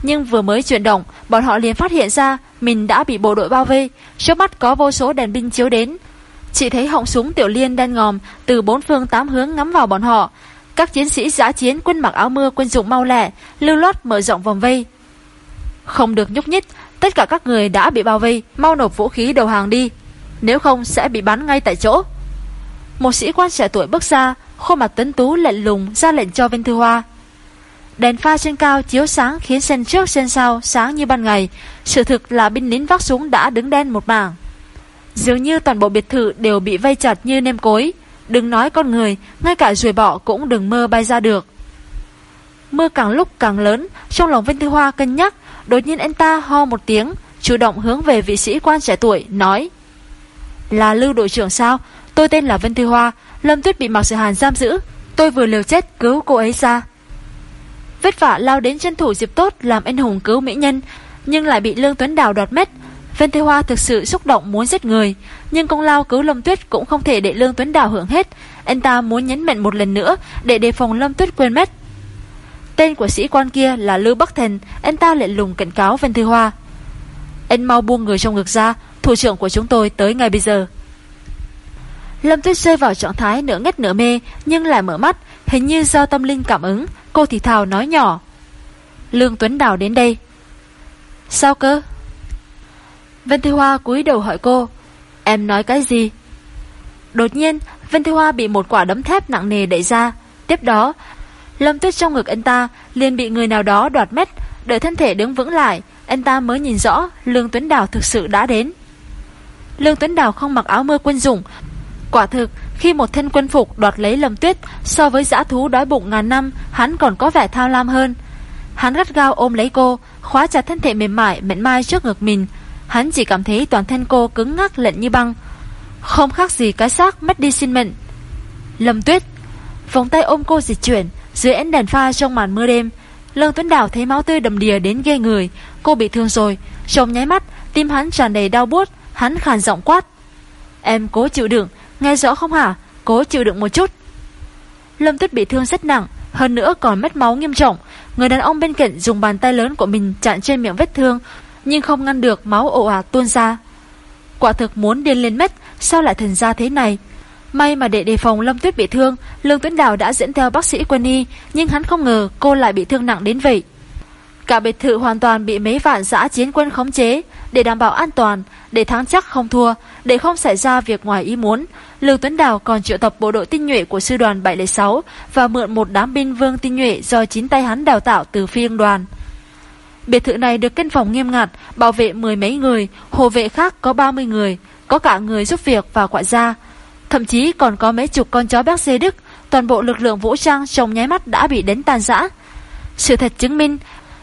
S1: Nhưng vừa mới chuyển động, bọn họ liền phát hiện ra mình đã bị bộ đội bao vây, trước mắt có vô số đèn binh chiếu đến. Chỉ thấy họng súng tiểu liên đen ngòm từ bốn phương tám hướng ngắm vào bọn họ. Các chiến sĩ giã chiến quân mặc áo mưa quân dụng mau lẹ, lưu loát mở rộng vòng vây. Không được nhúc nhích, tất cả các người đã bị bao vây, mau nộp vũ khí đầu hàng đi. Nếu không sẽ bị bắn ngay tại chỗ. Một sĩ quan trẻ tuổi bước ra, khuôn mặt tấn tú lạnh lùng ra lệnh cho Vinh Thư Hoa. Đèn pha trên cao chiếu sáng khiến sân trước sân sau sáng như ban ngày. Sự thực là binh lính vác súng đã đứng đen một mảng. Dường như toàn bộ biệt thự đều bị vây chặt như nêm cối. Đừng nói con người, ngay cả ruồi bọ cũng đừng mơ bay ra được. Mưa càng lúc càng lớn, trong lòng Vân Thư Hoa cân nhắc, đột nhiên anh ta ho một tiếng, chủ động hướng về vị sĩ quan trẻ tuổi, nói Là lưu đội trưởng sao? Tôi tên là Vân Thư Hoa, Lâm Tuyết bị Mạc Sự Hàn giam giữ. Tôi vừa liều chết cứu cô ấy ra. Vất vả lao đến chân thủ dịp Tốt làm anh hùng cứu mỹ nhân, nhưng lại bị Lương Tuấn Đào đoạt mất. Vân Thư Hoa thực sự xúc động muốn giết người, nhưng công lao cứu Lâm Tuyết cũng không thể để Lương Tuấn Đào hưởng hết. Anh ta muốn nhấn mạnh một lần nữa để đề phòng Lâm Tuyết quên mất. Tên của sĩ quan kia là Lưu Bắc Thần, anh ta lại lùng cảnh cáo Vân Thư Hoa. Anh mau buông người trong ngực ra, thủ trưởng của chúng tôi tới ngay bây giờ. Lâm Tuyết rơi vào trạng thái nửa ngất nửa mê nhưng lại mở mắt, hình như do tâm linh cảm ứng, cô thì thào nói nhỏ. Lương Tuấn Đào đến đây. Sao cơ? Vân Thư Hoa cúi đầu hỏi cô, em nói cái gì? Đột nhiên, Vân Thư Hoa bị một quả đấm thép nặng nề đẩy ra. Tiếp đó, Lâm Tuyết trong ngực anh ta liền bị người nào đó đoạt mất, đợi thân thể đứng vững lại, anh ta mới nhìn rõ Lương Tuấn Đào thực sự đã đến. Lương Tuấn Đào không mặc áo mưa quân dụng Quả thực, khi một thân quân phục đoạt lấy lầm tuyết, so với dã thú đói bụng ngàn năm, hắn còn có vẻ thao lam hơn. Hắn gắt gao ôm lấy cô, khóa chặt thân thể mềm mại, mệnh mai trước ngực mình. Hắn chỉ cảm thấy toàn thân cô cứng ngắc lạnh như băng. Không khác gì cái xác mất đi sinh mệnh. Lâm tuyết, vòng tay ôm cô dịch chuyển, dưới ánh đèn pha trong màn mưa đêm. Lương Tuấn Đào thấy máu tươi đầm đìa đến ghê người, cô bị thương rồi. Trong nháy mắt, tim hắn tràn đầy đau buốt, hắn khàn giọng quát. Em cố chịu đựng, Nghe rõ không hả? Cố chịu đựng một chút. Lâm Tuyết bị thương rất nặng, hơn nữa còn mất máu nghiêm trọng. Người đàn ông bên cạnh dùng bàn tay lớn của mình chặn trên miệng vết thương, nhưng không ngăn được máu ồ ạt tuôn ra. Quả thực muốn điên lên mất, sao lại thành ra thế này? May mà để đề phòng Lâm Tuyết bị thương, Lương Tuấn Đào đã dẫn theo bác sĩ quân y, nhưng hắn không ngờ cô lại bị thương nặng đến vậy. Cả biệt thự hoàn toàn bị mấy vạn giã chiến quân khống chế, để đảm bảo an toàn, để thắng chắc không thua, để không xảy ra việc ngoài ý muốn. Lưu Tuấn Đào còn triệu tập bộ đội tinh nhuệ của sư đoàn 706 và mượn một đám binh vương tinh nhuệ do chính tay hắn đào tạo từ phiên đoàn. Biệt thự này được cân phòng nghiêm ngặt, bảo vệ mười mấy người, hồ vệ khác có 30 người, có cả người giúp việc và quản gia. Thậm chí còn có mấy chục con chó bác xê Đức, toàn bộ lực lượng vũ trang trong nháy mắt đã bị đánh tàn rã. Sự thật chứng minh,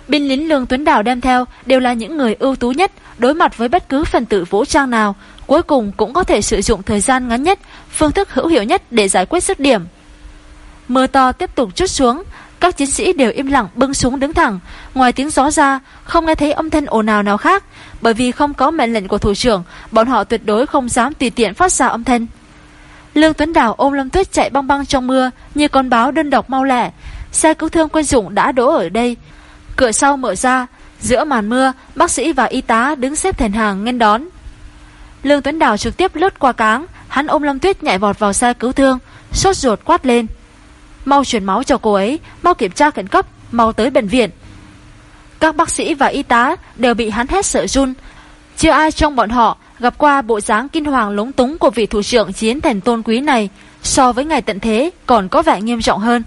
S1: binh lính Lương Tuấn Đảo đem theo đều là những người ưu tú nhất đối mặt với bất cứ phần tử vũ trang nào, cuối cùng cũng có thể sử dụng thời gian ngắn nhất, phương thức hữu hiệu nhất để giải quyết sức điểm. Mưa to tiếp tục chút xuống, các chiến sĩ đều im lặng bưng súng đứng thẳng, ngoài tiếng gió ra, không nghe thấy âm thanh ồn nào nào khác, bởi vì không có mệnh lệnh của thủ trưởng, bọn họ tuyệt đối không dám tùy tiện phát ra âm thanh. Lương Tuấn đảo ôm Lâm Tuyết chạy băng băng trong mưa, như con báo đơn độc mau lẹ. Xe cứu thương quân dụng đã đỗ ở đây. Cửa sau mở ra, giữa màn mưa, bác sĩ và y tá đứng xếp thành hàng nghênh đón. Lương Tuấn Đào trực tiếp lướt qua cáng, hắn ôm Lâm Tuyết nhảy vọt vào xe cứu thương, sốt ruột quát lên. Mau chuyển máu cho cô ấy, mau kiểm tra khẩn cấp, mau tới bệnh viện. Các bác sĩ và y tá đều bị hắn hét sợ run. Chưa ai trong bọn họ gặp qua bộ dáng kinh hoàng lúng túng của vị thủ trưởng chiến thành tôn quý này, so với ngày tận thế còn có vẻ nghiêm trọng hơn.